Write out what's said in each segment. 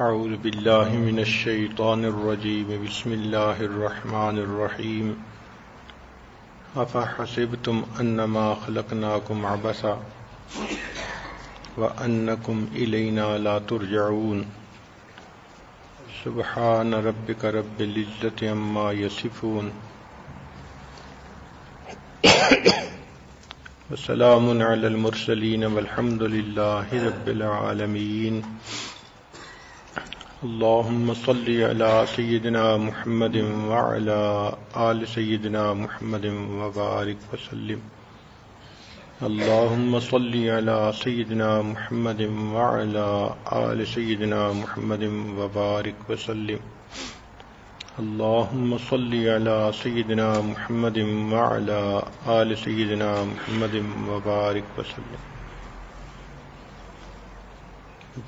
أعوذ بالله من الشيطان الرجيم. بسم الله الرحمن الرحيم. أفحسبتم أنما خلقناكم عبسا وأنكم إلينا لا ترجعون. سبحان ربك رب العزة عما يصفون. وسلام على المرسلين والحمد لله رب العالمين. اللهم صل على سيدنا محمد وعلى آل سيدنا محمد وبارك وسلم. اللهم صل على سيدنا محمد وعلى آل سيدنا محمد وبارك وسلم. اللهم صل على سيدنا محمد وعلى آل سيدنا محمد وبارك وسلم.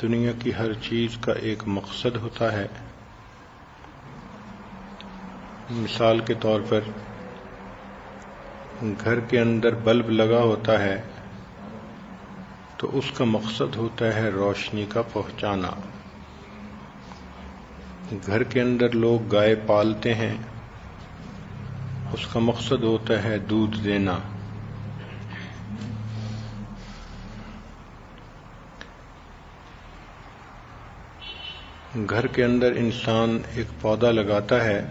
دنیا کی ہر چیز کا ایک مقصد ہوتا ہے۔ مثال کے طور پر، گھر کے اندر بلب لگا ہوتا ہے تو اس کا مقصد ہوتا ہے روشنی کا پہنچانا۔ گھر کے اندر لوگ گائے پالتے ہیں، اس کا مقصد ہوتا ہے دودھ دینا۔ گھر کے اندر انسان ایک پودا لگاتا ہے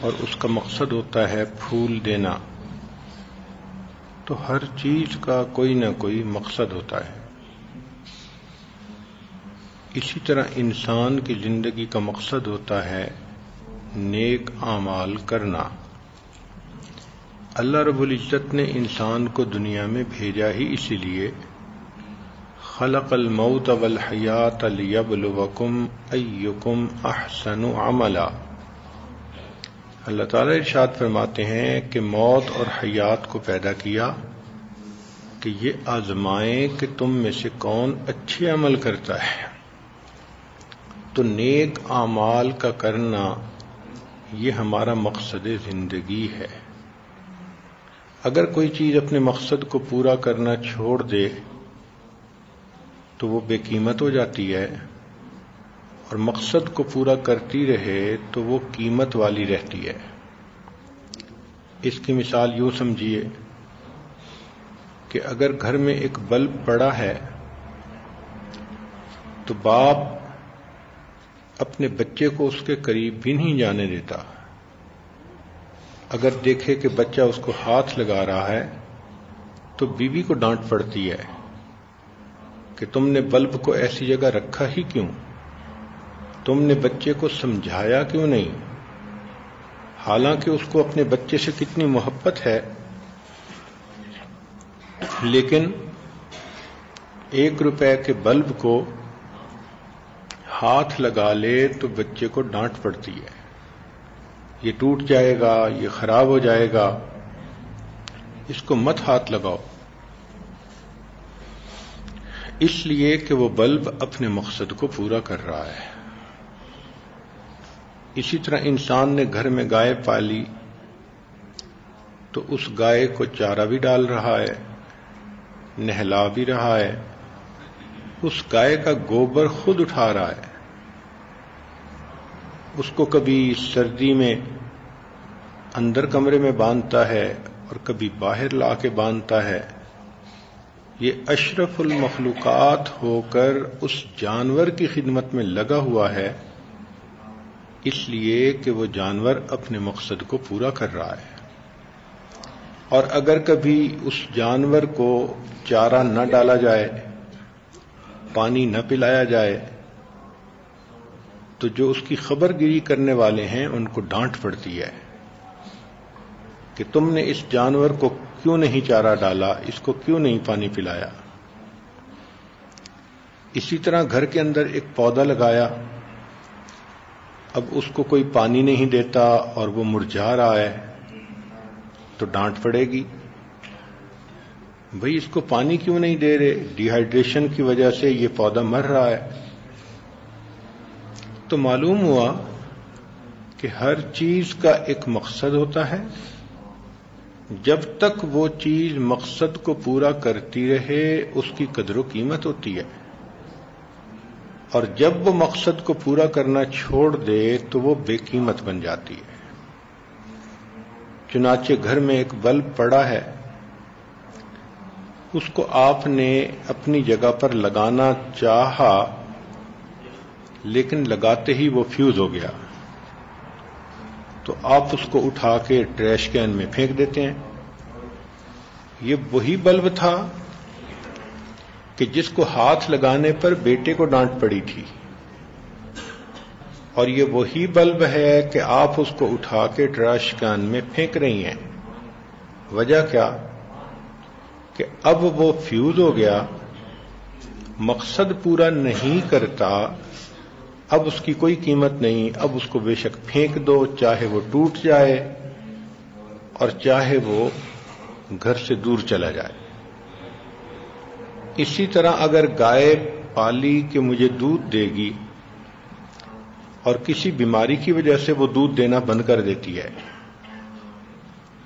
اور اس کا مقصد ہوتا ہے پھول دینا۔ تو ہر چیز کا کوئی نہ کوئی مقصد ہوتا ہے۔ اسی طرح انسان کی زندگی کا مقصد ہوتا ہے نیک اعمال کرنا۔ اللہ رب العزت نے انسان کو دنیا میں بھیجا ہی اسی لیے خلق الموت والحیات لیبلوکم ایکم احسن عملا۔ اللہ تعالی ارشاد فرماتے ہیں کہ موت اور حیات کو پیدا کیا کہ یہ آزمائیں کہ تم میں سے کون اچھے عمل کرتا ہے۔ تو نیک اعمال کا کرنا یہ ہمارا مقصد زندگی ہے۔ اگر کوئی چیز اپنے مقصد کو پورا کرنا چھوڑ دے تو وہ بے قیمت ہو جاتی ہے اور مقصد کو پورا کرتی رہے تو وہ قیمت والی رہتی ہے۔ اس کی مثال یوں سمجھیے کہ اگر گھر میں ایک بلب پڑا ہے تو باپ اپنے بچے کو اس کے قریب بھی نہیں جانے دیتا۔ اگر دیکھے کہ بچہ اس کو ہاتھ لگا رہا ہے تو بیوی کو ڈانٹ پڑتی ہے۔ کہ تم نے بلب کو ایسی جگہ رکھا ہی کیوں؟ تم نے بچے کو سمجھایا کیوں نہیں؟ حالانکہ اس کو اپنے بچے سے کتنی محبت ہے۔ لیکن ایک روپے کے بلب کو ہاتھ لگا لے تو بچے کو ڈانٹ پڑتی ہے۔ یہ ٹوٹ جائے گا، یہ خراب ہو جائے گا۔ اس کو مت ہاتھ لگاؤ۔ اس لیے کہ وہ بلب اپنے مقصد کو پورا کر رہا ہے۔ اسی طرح انسان نے گھر میں گائے پالی تو اس گائے کو چارہ بھی ڈال رہا ہے، نہلا بھی رہا ہے۔ اس گائے کا گوبر خود اٹھا رہا ہے۔ اس کو کبھی سردی میں اندر کمرے میں باندھتا ہے اور کبھی باہر لا کے باندھتا ہے۔ یہ اشرف المخلوقات ہو کر اس جانور کی خدمت میں لگا ہوا ہے، اس لیے کہ وہ جانور اپنے مقصد کو پورا کر رہا ہے۔ اور اگر کبھی اس جانور کو چارہ نہ ڈالا جائے، پانی نہ پلایا جائے، تو جو اس کی خبر گیری کرنے والے ہیں، ان کو ڈانٹ پڑتی ہے کہ تم نے اس جانور کو کیوں نہیں چارہ ڈالا؟ اس کو کیوں نہیں پانی پلایا؟ اسی طرح گھر کے اندر ایک پودا لگایا۔ اب اس کو کوئی پانی نہیں دیتا اور وہ مرجھا رہا ہے، تو ڈانٹ پڑے گی۔ بھئی اس کو پانی کیوں نہیں دے رہے؟ ڈی ہائیڈریشن کی وجہ سے یہ پودا مر رہا ہے۔ تو معلوم ہوا کہ ہر چیز کا ایک مقصد ہوتا ہے۔ جب تک وہ چیز مقصد کو پورا کرتی رہے، اس کی قدر و قیمت ہوتی ہے۔ اور جب وہ مقصد کو پورا کرنا چھوڑ دے، تو وہ بے قیمت بن جاتی ہے۔ چنانچہ گھر میں ایک بلب پڑا ہے۔ اس کو آپ نے اپنی جگہ پر لگانا چاہا، لیکن لگاتے ہی وہ فیوز ہو گیا۔ تو آپ اس کو اٹھا کے ٹریش کین میں پھینک دیتے ہیں۔ یہ وہی بلب تھا کہ جس کو ہاتھ لگانے پر بیٹے کو ڈانٹ پڑی تھی۔ اور یہ وہی بلب ہے کہ آپ اس کو اٹھا کے ٹریش کین میں پھینک رہی ہیں۔ وجہ کیا؟ کہ اب وہ فیوز ہو گیا۔ مقصد پورا نہیں کرتا اب اس کی کوئی قیمت نہیں، اب اس کو بے شک پھینک دو، چاہے وہ ٹوٹ جائے اور چاہے وہ گھر سے دور چلا جائے۔ اسی طرح اگر گائے پالی کہ مجھے دودھ دے گی اور کسی بیماری کی وجہ سے وہ دودھ دینا بند کر دیتی ہے،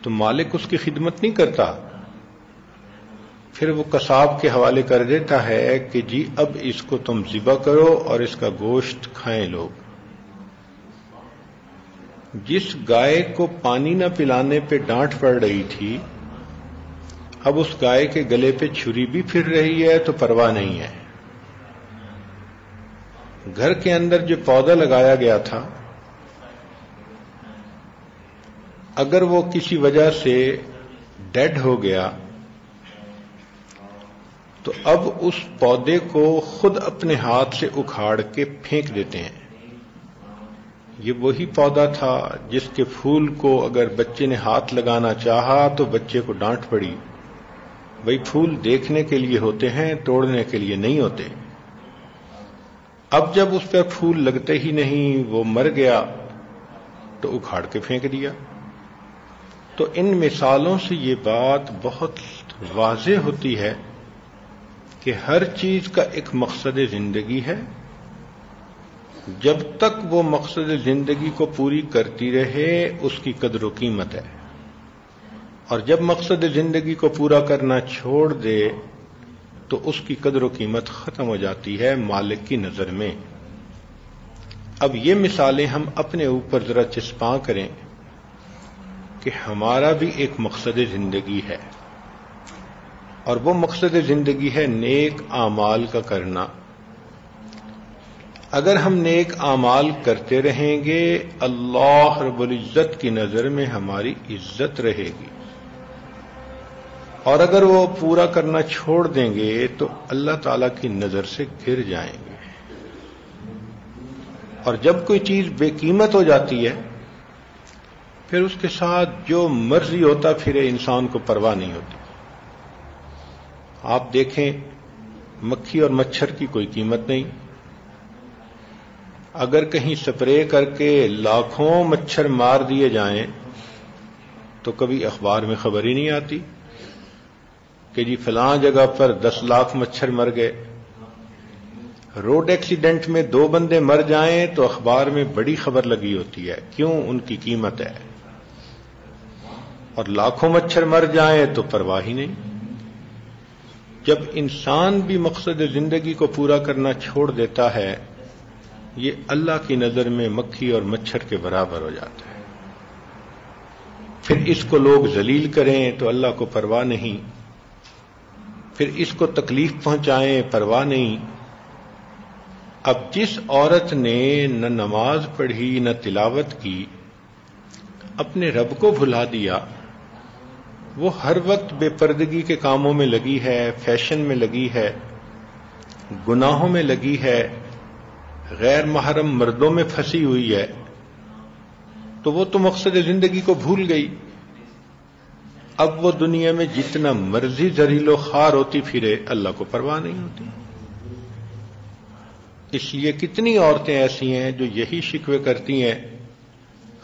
تو مالک اس کی خدمت نہیں کرتا۔ پھر وہ کساب کے حوالے کر دیتا ہے کہ جی اب اس کو تم ذبح کرو اور اس کا گوشت کھائیں لوگ۔ جس گائے کو پانی نہ پلانے پہ ڈانٹ پڑ رہی تھی، اب اس گائے کے گلے پہ چھری بھی پھر رہی ہے تو پرواہ نہیں ہے۔ گھر کے اندر جو پودا لگایا گیا تھا، اگر وہ کسی وجہ سے ڈیڈ ہو گیا تو اب اس پودے کو خود اپنے ہاتھ سے اکھاڑ کے پھینک دیتے ہیں۔ یہ وہی پودا تھا جس کے پھول کو اگر بچے نے ہاتھ لگانا چاہا تو بچے کو ڈانٹ پڑی۔ وہی پھول دیکھنے کے لیے ہوتے ہیں، توڑنے کے لیے نہیں ہوتے۔ اب جب اس پر پھول لگتے ہی نہیں، وہ مر گیا تو اکھاڑ کے پھینک دیا۔ تو ان مثالوں سے یہ بات بہت واضح ہوتی ہے۔ کہ ہر چیز کا ایک مقصد زندگی ہے۔ جب تک وہ مقصد زندگی کو پوری کرتی رہے، اس کی قدر و قیمت ہے۔ اور جب مقصد زندگی کو پورا کرنا چھوڑ دے، تو اس کی قدر و قیمت ختم ہو جاتی ہے مالک کی نظر میں۔ اب یہ مثالیں ہم اپنے اوپر ذرا چسپاں کریں کہ ہمارا بھی ایک مقصد زندگی ہے۔ اور وہ مقصد زندگی ہے نیک اعمال کا کرنا۔ اگر ہم نیک اعمال کرتے رہیں گے، اللہ رب العزت کی نظر میں ہماری عزت رہے گی۔ اور اگر وہ پورا کرنا چھوڑ دیں گے، تو اللہ تعالی کی نظر سے گر جائیں گے۔ اور جب کوئی چیز بے قیمت ہو جاتی ہے، پھر اس کے ساتھ جو مرضی ہوتا، پھر انسان کو پرواہ نہیں ہوتی۔ آپ دیکھیں مکھی اور مچھر کی کوئی قیمت نہیں۔ اگر کہیں سپرے کر کے لاکھوں مچھر مار دیے جائیں تو کبھی اخبار میں خبر ہی نہیں آتی کہ جی فلاں جگہ پر دس لاکھ مچھر مر گئے۔ روڈ ایکسیڈنٹ میں دو بندے مر جائیں تو اخبار میں بڑی خبر لگی ہوتی ہے۔ کیوں؟ ان کی قیمت ہے۔ اور لاکھوں مچھر مر جائیں تو پرواہ ہی نہیں۔ جب انسان بھی مقصد زندگی کو پورا کرنا چھوڑ دیتا ہے، یہ اللہ کی نظر میں مکھی اور مچھر کے برابر ہو جاتا ہے۔ پھر اس کو لوگ ذلیل کریں تو اللہ کو پرواہ نہیں۔ پھر اس کو تکلیف پہنچائیں، پرواہ نہیں۔ اب جس عورت نے نہ نماز پڑھی، نہ تلاوت کی، اپنے رب کو بھلا دیا۔ وہ ہر وقت بے پردگی کے کاموں میں لگی ہے، فیشن میں لگی ہے، گناہوں میں لگی ہے، غیر محرم مردوں میں پھنسی ہوئی ہے، تو وہ تو مقصد زندگی کو بھول گئی۔ اب وہ دنیا میں جتنا مرضی زریل و خار ہوتی پھرے، اللہ کو پرواہ نہیں ہوتی۔ اس لیے کتنی عورتیں ایسی ہیں جو یہی شکوے کرتی ہیں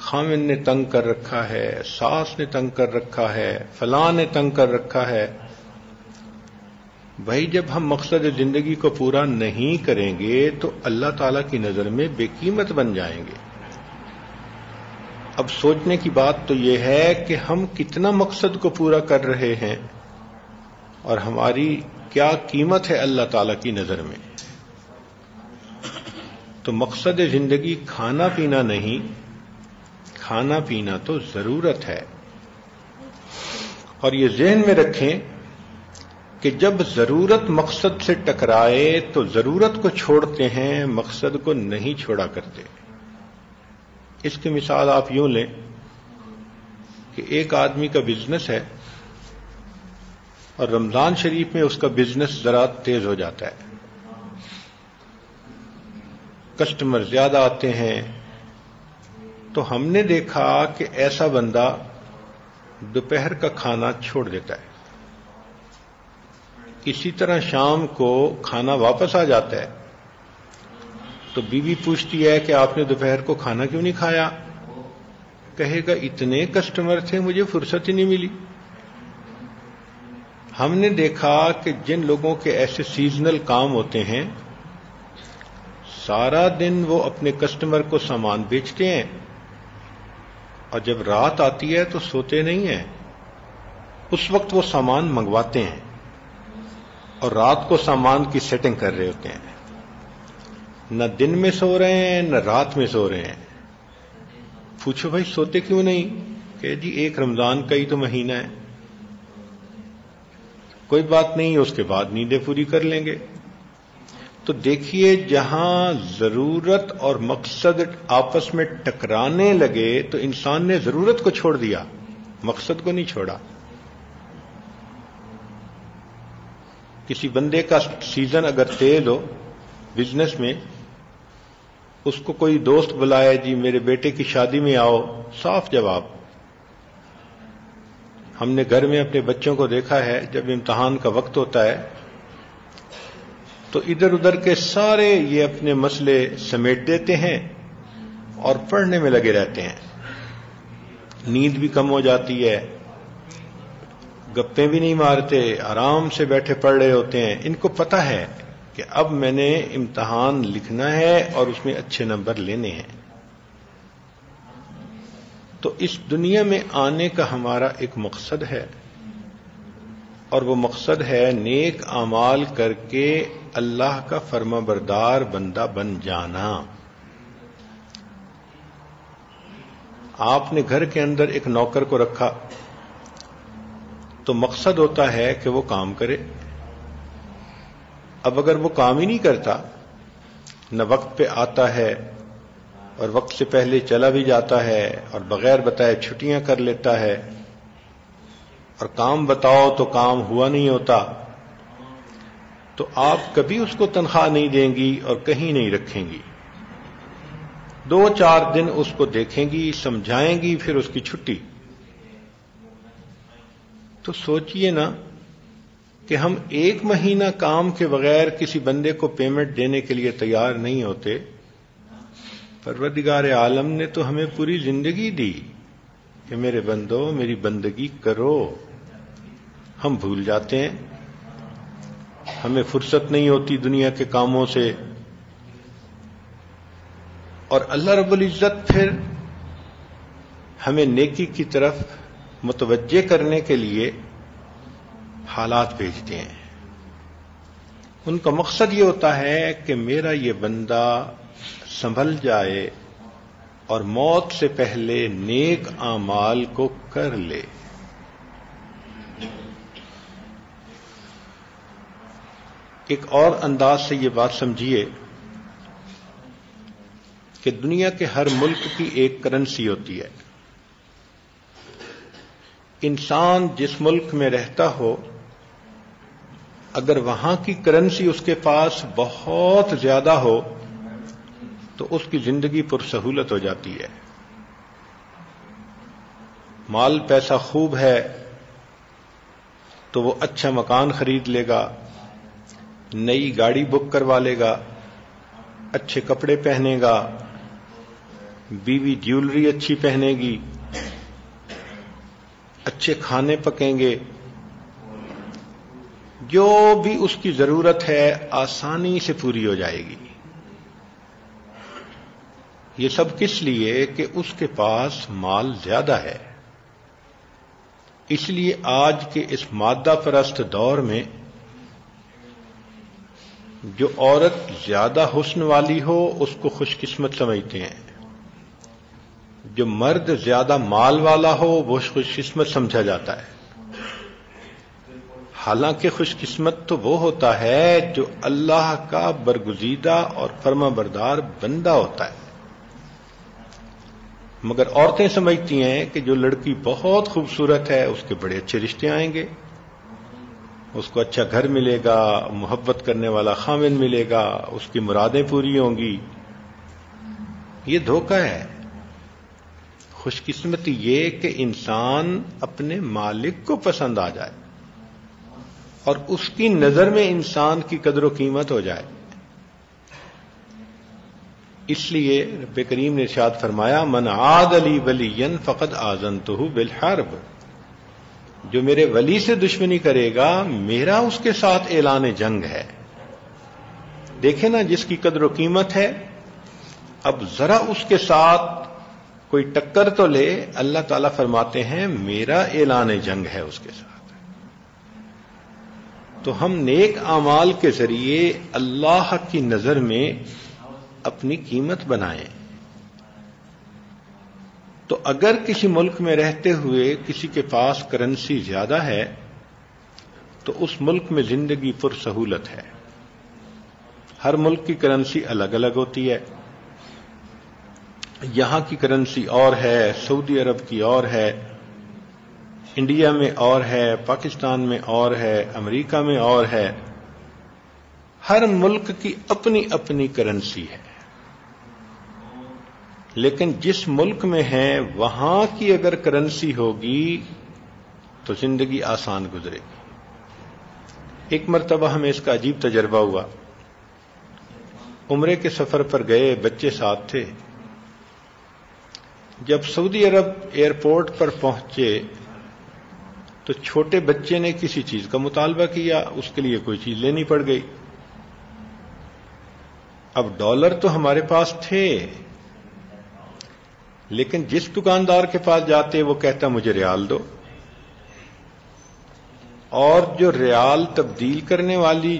خامن نے تنگ کر رکھا ہے، ساس نے تنگ کر رکھا ہے، فلاں نے تنگ کر رکھا ہے۔ بھائی، جب ہم مقصد زندگی کو پورا نہیں کریں گے تو اللہ تعالی کی نظر میں بے قیمت بن جائیں گے۔ اب سوچنے کی بات تو یہ ہے کہ ہم کتنا مقصد کو پورا کر رہے ہیں اور ہماری کیا قیمت ہے اللہ تعالی کی نظر میں۔ تو مقصد زندگی کھانا پینا نہیں کھانا پینا تو ضرورت ہے۔ اور یہ ذہن میں رکھیں کہ جب ضرورت مقصد سے ٹکرائے تو ضرورت کو چھوڑتے ہیں، مقصد کو نہیں چھوڑا کرتے۔ اس کی مثال آپ یوں لیں کہ ایک آدمی کا بزنس ہے اور رمضان شریف میں اس کا بزنس ذرا تیز ہو جاتا ہے۔ کسٹمر زیادہ آتے ہیں۔ تو ہم نے دیکھا کہ ایسا بندہ دوپہر کا کھانا چھوڑ دیتا ہے۔ اسی طرح شام کو کھانا واپس آ جاتا ہے۔ تو بیوی بی پوچھتی ہے کہ آپ نے دوپہر کو کھانا کیوں نہیں کھایا؟ کہے گا، اتنے کسٹمر تھے، مجھے فرصت ہی نہیں ملی۔ ہم نے دیکھا کہ جن لوگوں کے ایسے سیزنل کام ہوتے ہیں، سارا دن وہ اپنے کسٹمر کو سامان بیچتے ہیں۔ اور جب رات آتی ہے تو سوتے نہیں ہیں۔ اس وقت وہ سامان منگواتے ہیں اور رات کو سامان کی سیٹنگ کر رہے ہوتے ہیں۔ نہ دن میں سو رہے ہیں، نہ رات میں سو رہے ہیں۔ پوچھو بھائی، سوتے کیوں نہیں؟ کہ جی ایک رمضان کا ہی تو مہینہ ہے۔ کوئی بات نہیں، اس کے بعد نیندیں پوری کر لیں گے۔ تو دیکھیے جہاں ضرورت اور مقصد آپس میں ٹکرانے لگے تو انسان نے ضرورت کو چھوڑ دیا، مقصد کو نہیں چھوڑا۔ کسی بندے کا سیزن اگر تیز ہو بزنس میں، اس کو کوئی دوست بلائے جی میرے بیٹے کی شادی میں آؤ، صاف جواب۔ ہم نے گھر میں اپنے بچوں کو دیکھا ہے، جب امتحان کا وقت ہوتا ہے تو ادھر ادھر کے سارے یہ اپنے مسئلے سمیٹ دیتے ہیں اور پڑھنے میں لگے رہتے ہیں۔ نیند بھی کم ہو جاتی ہے گپے بھی نہیں مارتے، آرام سے بیٹھے پڑھ رہے ہوتے ہیں۔ ان کو پتا ہے کہ اب میں نے امتحان لکھنا ہے اور اس میں اچھے نمبر لینے ہیں۔ تو اس دنیا میں آنے کا ہمارا ایک مقصد ہے۔ اور وہ مقصد ہے نیک امال کر کے اللہ کا فرما بردار بندہ بن جانا۔ آپ نے گھر کے اندر ایک نوکر کو رکھا۔ تو مقصد ہوتا ہے کہ وہ کام کرے۔ اب اگر وہ کام ہی نہیں کرتا، نہ وقت پہ آتا ہے اور وقت سے پہلے چلا بھی جاتا ہے اور بغیر بتائے چھٹیاں کر لیتا ہے اور کام بتاؤ تو کام ہوا نہیں ہوتا، تو آپ کبھی اس کو تنخواہ نہیں دیں گی اور کہیں نہیں رکھیں گی۔ دو چار دن اس کو دیکھیں گی، سمجھائیں گی، پھر اس کی چھٹی۔ تو سوچئے نا کہ ہم ایک مہینہ کام کے بغیر کسی بندے کو پیمنٹ دینے کے لیے تیار نہیں ہوتے، پروردگار عالم نے تو ہمیں پوری زندگی دی کہ میرے بندو، میری بندگی کرو۔ ہم بھول جاتے ہیں۔ ہمیں فرصت نہیں ہوتی دنیا کے کاموں سے۔ اور اللہ رب العزت پھر ہمیں نیکی کی طرف متوجہ کرنے کے لیے حالات بھیجتے ہیں۔ ان کا مقصد یہ ہوتا ہے کہ میرا یہ بندہ سنبھل جائے اور موت سے پہلے نیک اعمال کو کر لے۔ ایک اور انداز سے یہ بات سمجھیے کہ دنیا کے ہر ملک کی ایک کرنسی ہوتی ہے۔ انسان جس ملک میں رہتا ہو، اگر وہاں کی کرنسی اس کے پاس بہت زیادہ ہو، تو اس کی زندگی پر سہولت ہو جاتی ہے۔ مال پیسہ خوب ہے، تو وہ اچھا مکان خرید لے گا۔ نئی گاڑی بک کروا لے گا، اچھے کپڑے پہنے گا، بیوی جیولری اچھی پہنے گی، اچھے کھانے پکیں گے، جو بھی اس کی ضرورت ہے آسانی سے پوری ہو جائے گی۔ یہ سب کس لیے؟ کہ اس کے پاس مال زیادہ ہے۔ اس لیے آج کے اس مادہ پرست دور میں جو عورت زیادہ حسن والی ہو، اس کو خوش قسمت سمجھتے ہیں۔ جو مرد زیادہ مال والا ہو، وہ خوش قسمت سمجھا جاتا ہے۔ حالانکہ خوش قسمت تو وہ ہوتا ہے جو اللہ کا برگزیدہ اور فرما بردار بندہ ہوتا ہے۔ مگر عورتیں سمجھتی ہیں کہ جو لڑکی بہت خوبصورت ہے، اس کے بڑے اچھے رشتے آئیں گے۔ اس کو اچھا گھر ملے گا، محبت کرنے والا خامن ملے گا، اس کی مرادیں پوری ہوں گی۔ یہ دھوکہ ہے۔ خوش قسمتی یہ کہ انسان اپنے مالک کو پسند آ جائے اور اس کی نظر میں انسان کی قدر و قیمت ہو جائے۔ اس لیے رب کریم نے ارشاد فرمایا، من عاد علی ولی فقط آزن تو بالحرب. جو میرے ولی سے دشمنی کرے گا، میرا اس کے ساتھ اعلان جنگ ہے۔ دیکھیں نا جس کی قدر و قیمت ہے۔ اب ذرا اس کے ساتھ کوئی ٹکر تو لے۔ اللہ تعالی فرماتے ہیں، میرا اعلان جنگ ہے اس کے ساتھ۔ تو ہم نیک اعمال کے ذریعے اللہ کی نظر میں اپنی قیمت بنائیں۔ تو اگر کسی ملک میں رہتے ہوئے کسی کے پاس کرنسی زیادہ ہے، تو اس ملک میں زندگی پر سہولت ہے۔ ہر ملک کی کرنسی الگ الگ ہوتی ہے۔ یہاں کی کرنسی اور ہے، سعودی عرب کی اور ہے، انڈیا میں اور ہے، پاکستان میں اور ہے، امریکہ میں اور ہے۔ ہر ملک کی اپنی اپنی کرنسی ہے۔ لیکن جس ملک میں ہے وہاں کی اگر کرنسی ہوگی تو زندگی آسان گزرے گی۔ ایک مرتبہ ہمیں اس کا عجیب تجربہ ہوا۔ عمرے کے سفر پر گئے بچے ساتھ تھے۔ جب سعودی عرب ایئرپورٹ پر پہنچے تو چھوٹے بچے نے کسی چیز کا مطالبہ کیا، اس کے لیے کوئی چیز لینی پڑ گئی۔ اب ڈالر تو ہمارے پاس تھے۔ لیکن جس دکاندار کے پاس جاتے وہ کہتا مجھے ریال دو۔ اور جو ریال تبدیل کرنے والی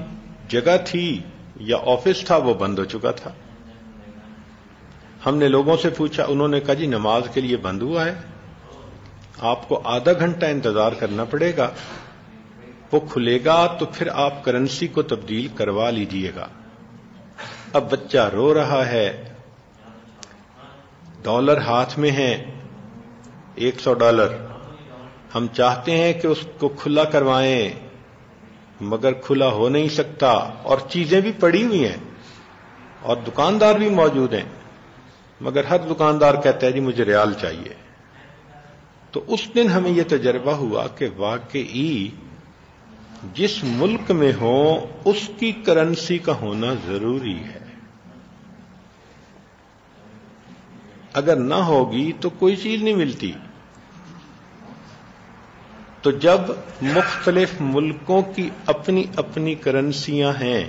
جگہ تھی یا آفس تھا وہ بند ہو چکا تھا۔ ہم نے لوگوں سے پوچھا، انہوں نے کہا جی نماز کے لیے بند ہوا ہے۔ آپ کو آدھا گھنٹہ انتظار کرنا پڑے گا۔ وہ کھلے گا تو پھر آپ کرنسی کو تبدیل کروا لیجیے گا۔ اب بچہ رو رہا ہے۔ ڈالر ہاتھ میں ہیں، ایک سو ڈالر۔ ہم چاہتے ہیں کہ اس کو کھلا کروائیں، مگر کھلا ہو نہیں سکتا۔ اور چیزیں بھی پڑی ہوئی ہیں، اور دکاندار بھی موجود ہیں۔ مگر ہر دکاندار کہتا ہے جی مجھے ریال چاہیے۔ تو اس دن ہمیں یہ تجربہ ہوا کہ واقعی جس ملک میں ہو اس کی کرنسی کا ہونا ضروری ہے۔ اگر نہ ہوگی تو کوئی چیز نہیں ملتی۔ تو جب مختلف ملکوں کی اپنی اپنی کرنسیاں ہیں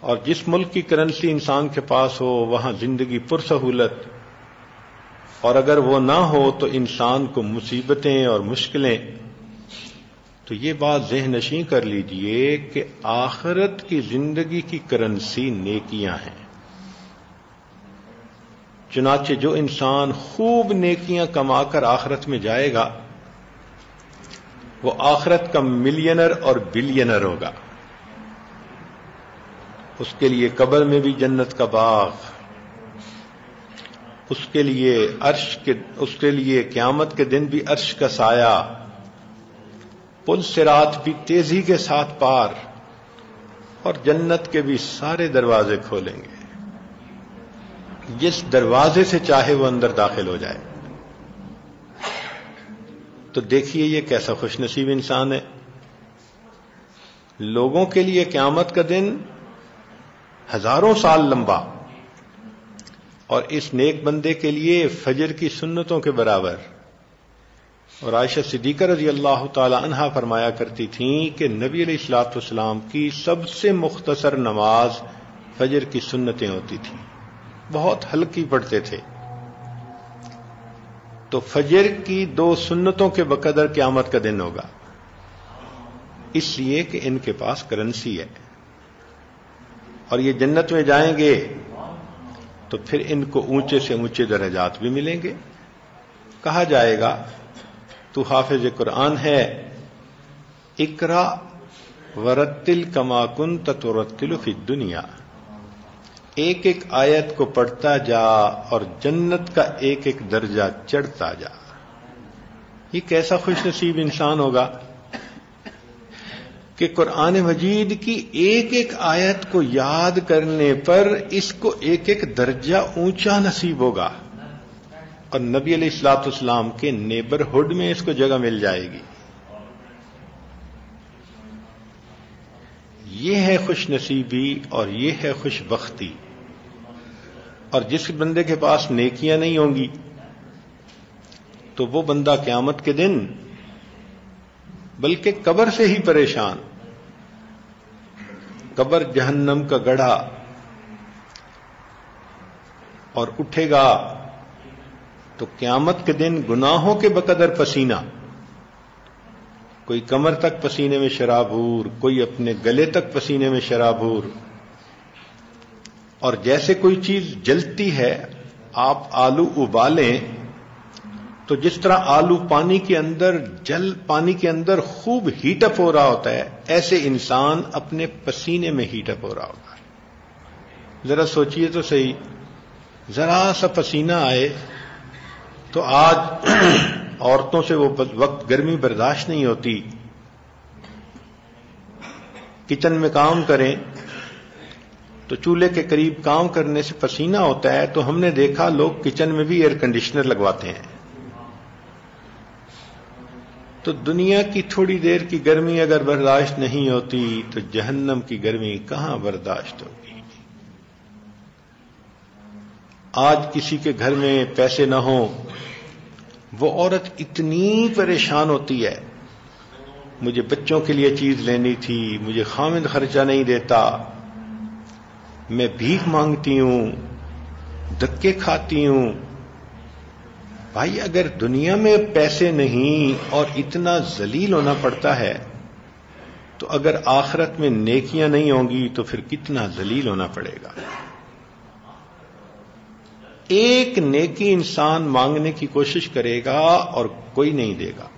اور جس ملک کی کرنسی انسان کے پاس ہو، وہاں زندگی پرسہولت اور اگر وہ نہ ہو تو انسان کو مصیبتیں اور مشکلیں۔ تو یہ بات ذہن نشیں کر لیجیے کہ آخرت کی زندگی کی کرنسی نیکیاں ہیں۔ چنانچہ جو انسان خوب نیکیاں کما کر آخرت میں جائے گا، وہ آخرت کا ملینر اور بلینر ہوگا۔ اس کے لیے قبر میں بھی جنت کا باغ، اس کے لیے عرش کے، اس کے لیے قیامت کے دن بھی عرش کا سایہ۔ پل سے رات بھی تیزی کے ساتھ پار، اور جنت کے بھی سارے دروازے کھولیں گے۔ جس دروازے سے چاہے وہ اندر داخل ہو جائے۔ تو دیکھیے یہ کیسا خوش نصیب انسان ہے۔ لوگوں کے لیے قیامت کا دن ہزاروں سال لمبا اور اس نیک بندے کے لیے فجر کی سنتوں کے برابر۔ اور عائشہ صدیقہ رضی اللہ تعالی عنہا فرمایا کرتی تھیں کہ نبی علیہ السلاط والسلام کی سب سے مختصر نماز فجر کی سنتیں ہوتی تھیں۔ بہت ہلکی پڑتے تھے۔ تو فجر کی دو سنتوں کے بقدر قیامت کا دن ہوگا۔ اس لیے کہ ان کے پاس کرنسی ہے۔ اور یہ جنت میں جائیں گے تو پھر ان کو اونچے سے اونچے درجات بھی ملیں گے۔ کہا جائے گا، تو حافظ قرآن ہے اکرا ورتل کما کن تتورتل فی دنیا ایک ایک آیت کو پڑھتا جا اور جنت کا ایک ایک درجہ چڑھتا جا۔ یہ کیسا خوش نصیب انسان ہوگا کہ قرآن مجید کی ایک ایک آیت کو یاد کرنے پر اس کو ایک ایک درجہ اونچا نصیب ہوگا اور نبی علیہ السلاط اسلام کے نیبرہڈ میں اس کو جگہ مل جائے گی۔ یہ ہے خوش نصیبی اور یہ ہے خوش بختی۔ اور جس بندے کے پاس نیکیاں نہیں ہوں گی، تو وہ بندہ قیامت کے دن بلکہ قبر سے ہی پریشان، قبر جہنم کا گڑھا اور اٹھے گا تو قیامت کے دن گناہوں کے بقدر پسینہ۔ کوئی کمر تک پسینے میں شرابور کوئی اپنے گلے تک پسینے میں شرابور اور جیسے کوئی چیز جلتی ہے، آپ آلو ابالیں تو جس طرح آلو پانی کے اندر جل، پانی کے اندر خوب ہیٹ اپ ہو رہا ہوتا ہے، ایسے انسان اپنے پسینے میں ہیٹ اپ ہو رہا ہوتا ہے۔ ذرا سوچئے تو صحیح۔ ذرا سا پسینہ آئے تو آج عورتوں سے وہ وقت گرمی برداشت نہیں ہوتی۔ کچن میں کام کریں تو چولہے کے قریب کام کرنے سے پسینہ ہوتا ہے تو ہم نے دیکھا لوگ کچن میں بھی ایئر کنڈیشنر لگواتے ہیں۔ تو دنیا کی تھوڑی دیر کی گرمی اگر برداشت نہیں ہوتی تو جہنم کی گرمی کہاں برداشت ہوگی؟ آج کسی کے گھر میں پیسے نہ ہوں۔ وہ عورت اتنی پریشان ہوتی ہے، مجھے بچوں کے لیے چیز لینی تھی، مجھے خامد خرچہ نہیں دیتا، میں بھیک مانگتی ہوں دکے کھاتی ہوں۔ بھائی، اگر دنیا میں پیسے نہیں اور اتنا ذلیل ہونا پڑتا ہے، تو اگر آخرت میں نیکیاں نہیں ہوں گی تو پھر کتنا ذلیل ہونا پڑے گا؟ ایک نیکی انسان مانگنے کی کوشش کرے گا اور کوئی نہیں دے گا۔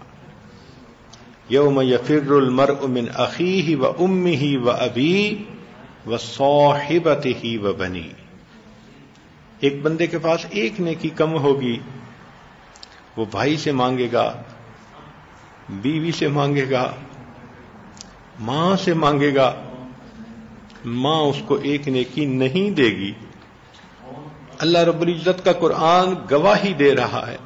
یوم یفر المر امن عقی ہی و ام ہی و ابھی و صوحبت ہی و بنی۔ ایک بندے کے پاس ایک نیکی کم ہوگی، وہ بھائی سے مانگے گا، بیوی سے مانگے گا، ماں سے مانگے گا، ماں اس کو ایک نیکی نہیں دے گی۔ اللہ رب العزت کا قرآن گواہی دے رہا ہے۔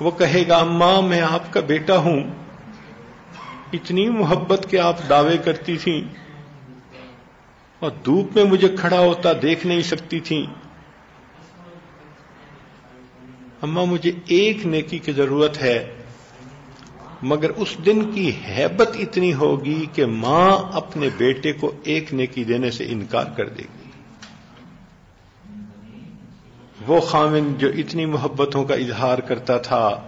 وہ کہے گا ماں میں آپ کا بیٹا ہوں۔ اتنی محبت کے آپ دعوے کرتی تھیں اور دھوپ میں مجھے کھڑا ہوتا دیکھ نہیں سکتی تھیں۔ اما، مجھے ایک نیکی کی ضرورت ہے، مگر اس دن کی ہیبت اتنی ہوگی کہ ماں اپنے بیٹے کو ایک نیکی دینے سے انکار کر دے گی۔ وہ خامن جو اتنی محبتوں کا اظہار کرتا تھا،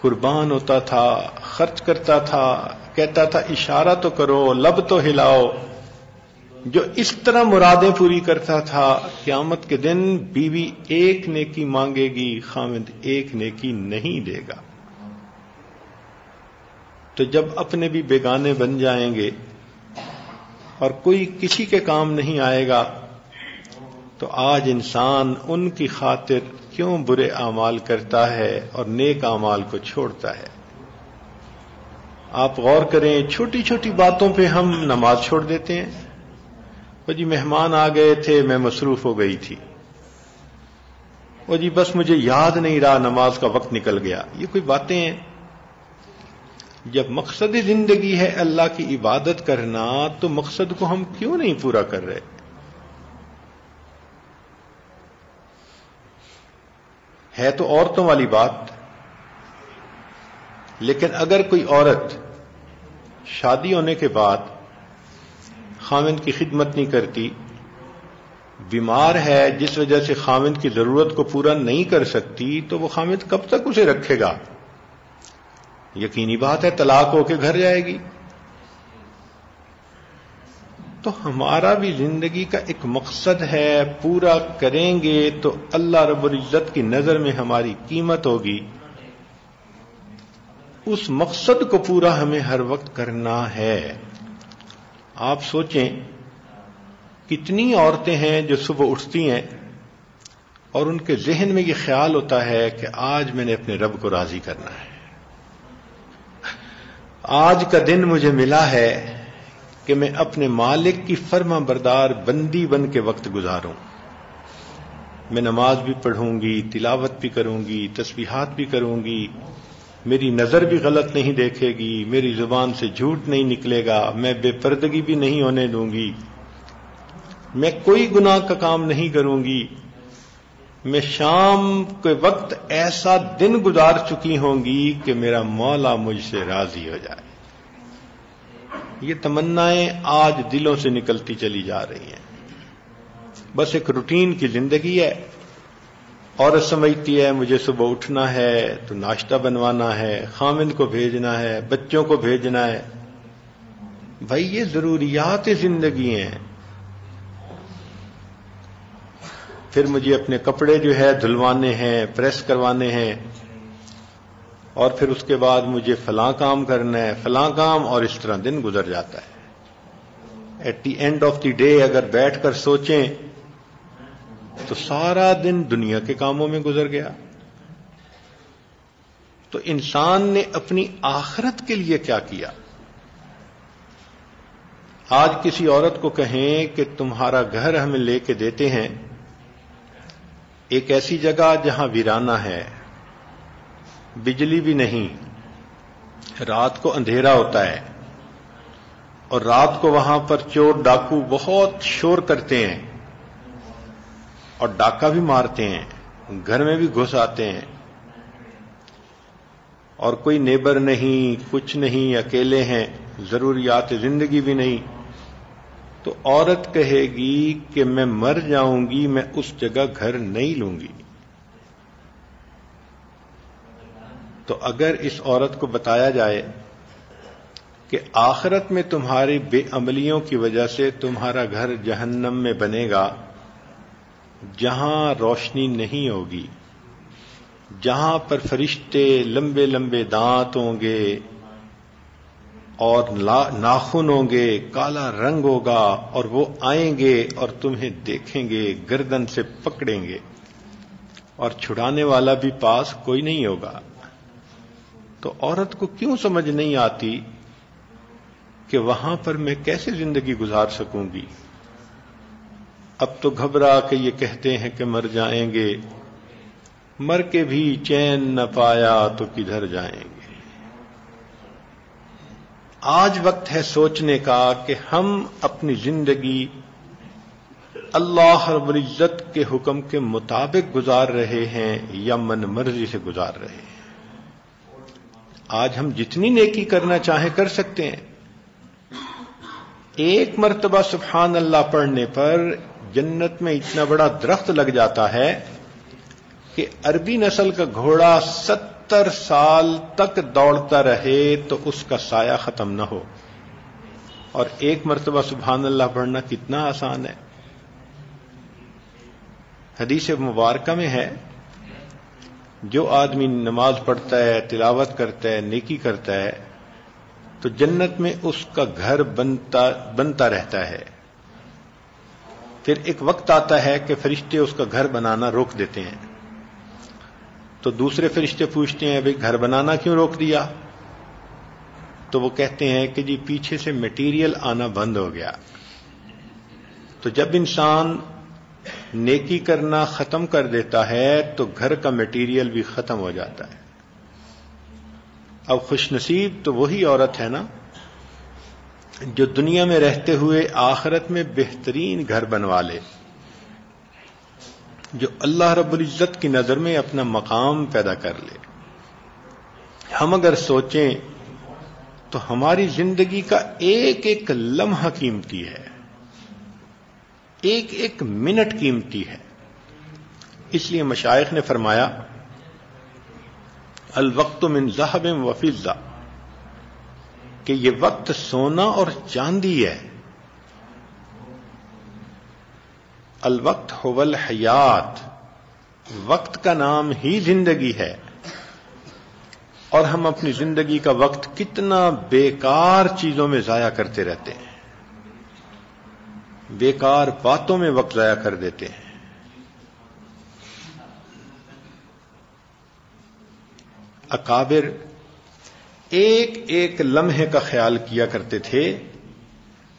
قربان ہوتا تھا، خرچ کرتا تھا، کہتا تھا، اشارہ تو کرو، لب تو ہلاؤ، جو اس طرح مرادیں پوری کرتا تھا، قیامت کے دن بیوی ایک نیکی مانگے گی، خامد ایک نیکی نہیں دے گا۔ تو جب اپنے بھی بیگانے بن جائیں گے اور کوئی کسی کے کام نہیں آئے گا تو آج انسان ان کی خاطر کیوں برے اعمال کرتا ہے اور نیک اعمال کو چھوڑتا ہے؟ آپ غور کریں، چھوٹی چھوٹی باتوں پہ ہم نماز چھوڑ دیتے ہیں۔ وہ جی مہمان آ گئے تھے، میں مصروف ہو گئی تھی۔ وہ جی بس مجھے یاد نہیں رہا، نماز کا وقت نکل گیا۔ یہ کوئی باتیں ہیں؟ جب مقصد زندگی ہے اللہ کی عبادت کرنا، تو مقصد کو ہم کیوں نہیں پورا کر رہے؟ ہے تو عورتوں والی بات، لیکن اگر کوئی عورت شادی ہونے کے بعد خامند کی خدمت نہیں کرتی، بیمار ہے، جس وجہ سے خامند کی ضرورت کو پورا نہیں کر سکتی، تو وہ خامند کب تک اسے رکھے گا؟ یقینی بات ہے، طلاق ہو کے گھر جائے گی۔ تو ہمارا بھی زندگی کا ایک مقصد ہے، پورا کریں گے تو اللہ رب العزت کی نظر میں ہماری قیمت ہوگی۔ اس مقصد کو پورا ہمیں ہر وقت کرنا ہے۔ آپ سوچیں، کتنی عورتیں ہیں جو صبح اٹھتی ہیں اور ان کے ذہن میں یہ خیال ہوتا ہے کہ آج میں نے اپنے رب کو راضی کرنا ہے۔ آج کا دن مجھے ملا ہے۔ کہ میں اپنے مالک کی فرما بردار بندی بن کے وقت گزاروں۔ میں نماز بھی پڑھوں گی، تلاوت بھی کروں گی، تسبیحات بھی کروں گی۔ میری نظر بھی غلط نہیں دیکھے گی، میری زبان سے جھوٹ نہیں نکلے گا، میں بے پردگی بھی نہیں ہونے دوں گی۔ میں کوئی گناہ کا کام نہیں کروں گی۔ میں شام کے وقت ایسا دن گزار چکی ہوں گی کہ میرا مولا مجھ سے راضی ہو جائے۔ یہ تمنائیں آج دلوں سے نکلتی چلی جا رہی ہیں۔ بس ایک روٹین کی زندگی ہے عورت سمجھتی ہے، مجھے صبح اٹھنا ہے، تو ناشتہ بنوانا ہے، خامند کو بھیجنا ہے، بچوں کو بھیجنا ہے۔ بھائی، یہ ضروریات زندگی ہیں۔ پھر مجھے اپنے کپڑے جو ہے دھلوانے ہیں، پریس کروانے ہیں۔ اور پھر اس کے بعد مجھے فلاں کام کرنا ہے، فلاں کام اور اس طرح دن گزر جاتا ہے۔ At the end of the day اگر بیٹھ کر سوچیں، تو سارا دن دنیا کے کاموں میں گزر گیا۔ تو انسان نے اپنی آخرت کے لیے کیا کیا؟ آج کسی عورت کو کہیں کہ تمہارا گھر ہمیں لے کے دیتے ہیں، ایک ایسی جگہ جہاں ویرانہ ہے۔ بجلی بھی نہیں۔ رات کو اندھیرا ہوتا ہے۔ اور رات کو وہاں پر چور ڈاکو بہت شور کرتے ہیں۔ اور ڈاکہ بھی مارتے ہیں۔ گھر میں بھی گھس آتے ہیں۔ اور کوئی نیبر نہیں، کچھ نہیں، اکیلے ہیں۔ ضروریات زندگی بھی نہیں۔ تو عورت کہے گی کہ میں مر جاؤں گی، میں اس جگہ گھر نہیں لوں گی۔ تو اگر اس عورت کو بتایا جائے کہ آخرت میں تمہاری بے عملیوں کی وجہ سے تمہارا گھر جہنم میں بنے گا، جہاں روشنی نہیں ہوگی، جہاں پر فرشتے لمبے لمبے دانت ہوں گے اور ناخن ہوں گے، کالا رنگ ہوگا اور وہ آئیں گے اور تمہیں دیکھیں گے، گردن سے پکڑیں گے۔ اور چھڑانے والا بھی پاس کوئی نہیں ہوگا۔ تو عورت کو کیوں سمجھ نہیں آتی کہ وہاں پر میں کیسے زندگی گزار سکوں گی؟ اب تو گھبرا کے یہ کہتے ہیں کہ مر جائیں گے۔ مر کے بھی چین نہ پایا تو کدھر جائیں گے؟ آج وقت ہے سوچنے کا کہ ہم اپنی زندگی اللہ رب العزت کے حکم کے مطابق گزار رہے ہیں یا من مرضی سے گزار رہے ہیں۔ آج ہم جتنی نیکی کرنا چاہیں کر سکتے ہیں۔ ایک مرتبہ سبحان اللہ پڑھنے پر جنت میں اتنا بڑا درخت لگ جاتا ہے کہ عربی نسل کا گھوڑا ستر سال تک دوڑتا رہے تو اس کا سایہ ختم نہ ہو۔ اور ایک مرتبہ سبحان اللہ پڑھنا کتنا آسان ہے۔ حدیث مبارکہ میں ہے جو آدمی نماز پڑھتا ہے، تلاوت کرتا ہے، نیکی کرتا ہے، تو جنت میں اس کا گھر بنتا بنتا رہتا ہے۔ پھر ایک وقت آتا ہے کہ فرشتے اس کا گھر بنانا روک دیتے ہیں۔ تو دوسرے فرشتے پوچھتے ہیں، بھائی، گھر بنانا کیوں روک دیا؟ تو وہ کہتے ہیں کہ جی پیچھے سے میٹیریل آنا بند ہو گیا۔ تو جب انسان نیکی کرنا ختم کر دیتا ہے تو گھر کا میٹیریل بھی ختم ہو جاتا ہے۔ اب خوش نصیب تو وہی عورت ہے نا جو دنیا میں رہتے ہوئے آخرت میں بہترین گھر بنوا لے، جو اللہ رب العزت کی نظر میں اپنا مقام پیدا کر لے۔ ہم اگر سوچیں تو ہماری زندگی کا ایک ایک لمحہ قیمتی ہے۔ ایک ایک منٹ قیمتی ہے۔ اس لیے مشائق نے فرمایا، الوقت من ذہب و کہ یہ وقت سونا اور چاندی ہے۔ الوقت حول حیات۔ وقت کا نام ہی زندگی ہے۔ اور ہم اپنی زندگی کا وقت کتنا بیکار چیزوں میں ضائع کرتے رہتے ہیں۔ بیکار باتوں میں وقت ضائع کر دیتے ہیں۔ اکابر ایک ایک لمحے کا خیال کیا کرتے تھے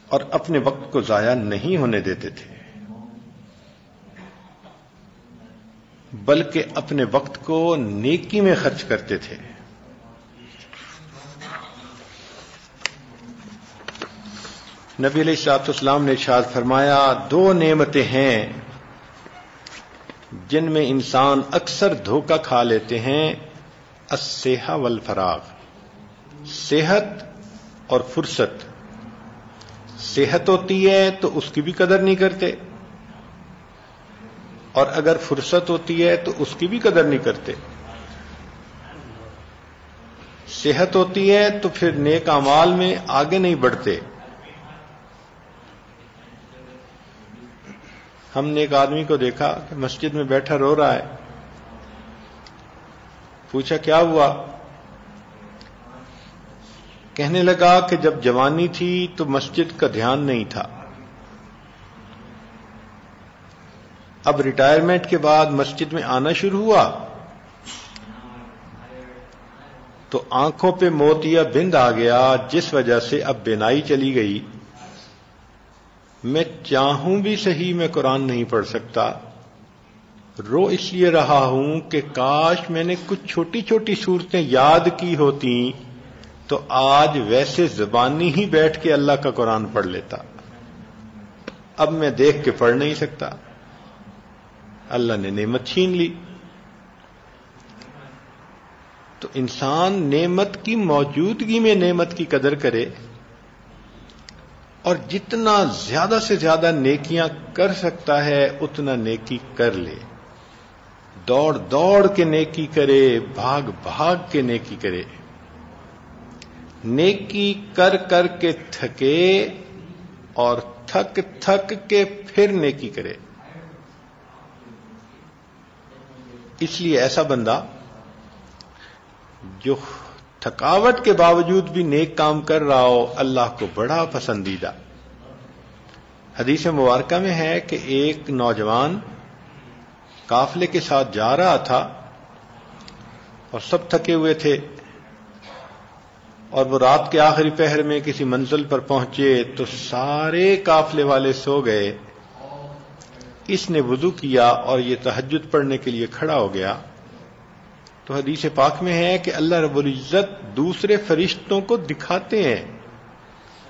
اور اپنے وقت کو ضائع نہیں ہونے دیتے تھے۔ بلکہ اپنے وقت کو نیکی میں خرچ کرتے تھے۔ نبی علیہ السلاط اسلام نے ارشاد فرمایا، دو نعمتیں ہیں جن میں انسان اکثر دھوکہ کھا لیتے ہیں اسیحا والفراغ۔ صحت اور فرصت۔ صحت ہوتی ہے تو اس کی بھی قدر نہیں کرتے۔ اور اگر فرصت ہوتی ہے تو اس کی بھی قدر نہیں کرتے۔ صحت ہوتی ہے تو پھر نیک امال میں آگے نہیں بڑھتے۔ ہم نے ایک آدمی کو دیکھا کہ مسجد میں بیٹھا رو رہا ہے۔ پوچھا، کیا ہوا؟ کہنے لگا کہ جب جوانی تھی تو مسجد کا دھیان نہیں تھا۔ اب ریٹائرمنٹ کے بعد مسجد میں آنا شروع ہوا۔ تو آنکھوں پہ موتیا بند آ گیا، جس وجہ سے اب بینائی چلی گئی۔ میں چاہوں بھی صحیح میں قرآن نہیں پڑھ سکتا۔ رو اس لیے رہا ہوں کہ کاش میں نے کچھ چھوٹی چھوٹی صورتیں یاد کی ہوتی تو آج ویسے زبانی ہی بیٹھ کے اللہ کا قرآن پڑھ لیتا۔ اب میں دیکھ کے پڑھ نہیں سکتا۔ اللہ نے نعمت چھین لی۔ تو انسان نعمت کی موجودگی میں نعمت کی قدر کرے۔ اور جتنا زیادہ سے زیادہ نیکیاں کر سکتا ہے، اتنا نیکی کر لے۔ دوڑ دوڑ کے نیکی کرے، بھاگ بھاگ کے نیکی کرے۔ نیکی کر کر کے تھکے اور تھک تھک کے پھر نیکی کرے۔ اس لیے ایسا بندہ جو تھکاوٹ کے باوجود بھی نیک کام کر رہا ہو، اللہ کو بڑا پسندیدہ۔ حدیث مبارکہ میں ہے کہ ایک نوجوان قافلے کے ساتھ جا رہا تھا اور سب تھکے ہوئے تھے اور وہ رات کے آخری پہر میں کسی منزل پر پہنچے تو سارے قافلے والے سو گئے۔ اس نے وضو کیا اور یہ تحجد پڑھنے کے لیے کھڑا ہو گیا۔ تو حدیث پاک میں ہے کہ اللہ رب العزت دوسرے فرشتوں کو دکھاتے ہیں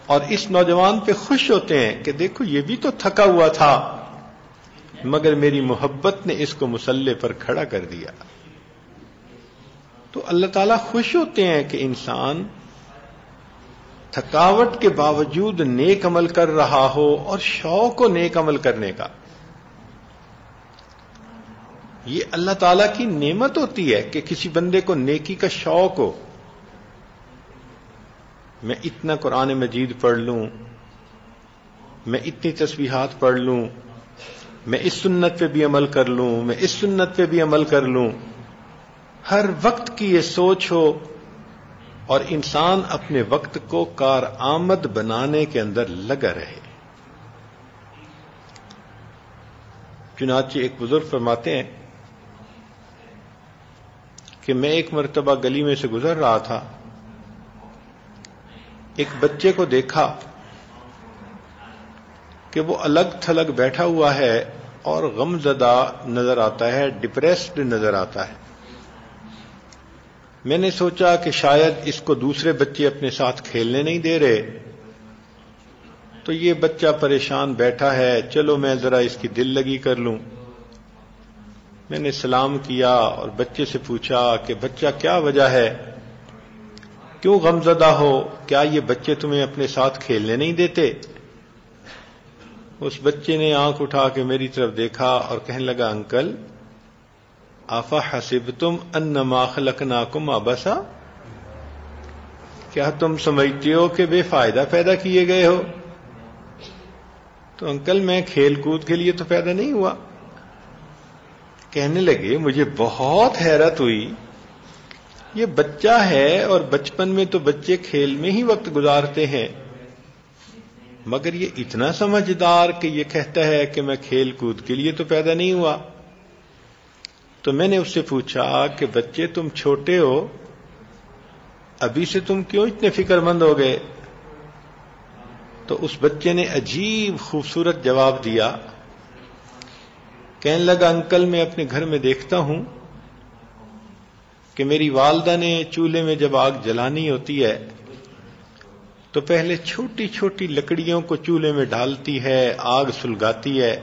اور اس نوجوان پہ خوش ہوتے ہیں کہ دیکھو یہ بھی تو تھکا ہوا تھا، مگر میری محبت نے اس کو مسلح پر کھڑا کر دیا۔ تو اللہ تعالیٰ خوش ہوتے ہیں کہ انسان تھکاوٹ کے باوجود نیک عمل کر رہا ہو اور شوق ہو نیک عمل کرنے کا۔ یہ اللہ تعالی کی نعمت ہوتی ہے کہ کسی بندے کو نیکی کا شوق ہو۔ میں اتنا قرآن مجید پڑھ لوں، میں اتنی تسبیحات پڑھ لوں، میں اس سنت پہ بھی عمل کر لوں، میں اس سنت پہ بھی عمل کر لوں۔ ہر وقت کی یہ سوچ ہو اور انسان اپنے وقت کو کار آمد بنانے کے اندر لگا رہے۔ چنانچہ ایک بزرگ فرماتے ہیں کہ میں ایک مرتبہ گلی میں سے گزر رہا تھا، ایک بچے کو دیکھا کہ وہ الگ تھلگ بیٹھا ہوا ہے اور غم زدہ نظر آتا ہے ڈپریسڈ نظر آتا ہے۔ میں نے سوچا کہ شاید اس کو دوسرے بچے اپنے ساتھ کھیلنے نہیں دے رہے۔ تو یہ بچہ پریشان بیٹھا ہے، چلو میں ذرا اس کی دل لگی کر لوں۔ میں نے سلام کیا اور بچے سے پوچھا کہ بچہ کیا وجہ ہے؟ کیوں غمزدہ ہو؟ کیا یہ بچے تمہیں اپنے ساتھ کھیلنے نہیں دیتے؟ اس بچے نے آنکھ اٹھا کے میری طرف دیکھا اور کہنے لگا، انکل، آفا حسب تم ان ماخلک ناکم آبسا؟ کیا تم سمجھتے ہو کہ بے فائدہ پیدا کیے گئے ہو؟ تو انکل، میں کھیل کود کے لیے تو پیدا نہیں ہوا۔ کہنے لگے، مجھے بہت حیرت ہوئی۔ یہ بچہ ہے اور بچپن میں تو بچے کھیل میں ہی وقت گزارتے ہیں۔ مگر یہ اتنا سمجھدار کہ یہ کہتا ہے کہ میں کھیل کود کے لیے تو پیدا نہیں ہوا۔ تو میں نے اس سے پوچھا کہ بچے تم چھوٹے ہو، ابھی سے تم کیوں اتنے فکر مند ہو گئے؟ تو اس بچے نے عجیب خوبصورت جواب دیا۔ کہنے لگا، انکل، میں اپنے گھر میں دیکھتا ہوں کہ میری والدہ نے چولہے میں جب آگ جلانی ہوتی ہے تو پہلے چھوٹی چھوٹی لکڑیوں کو چولہے میں ڈالتی ہے، آگ سلگاتی ہے۔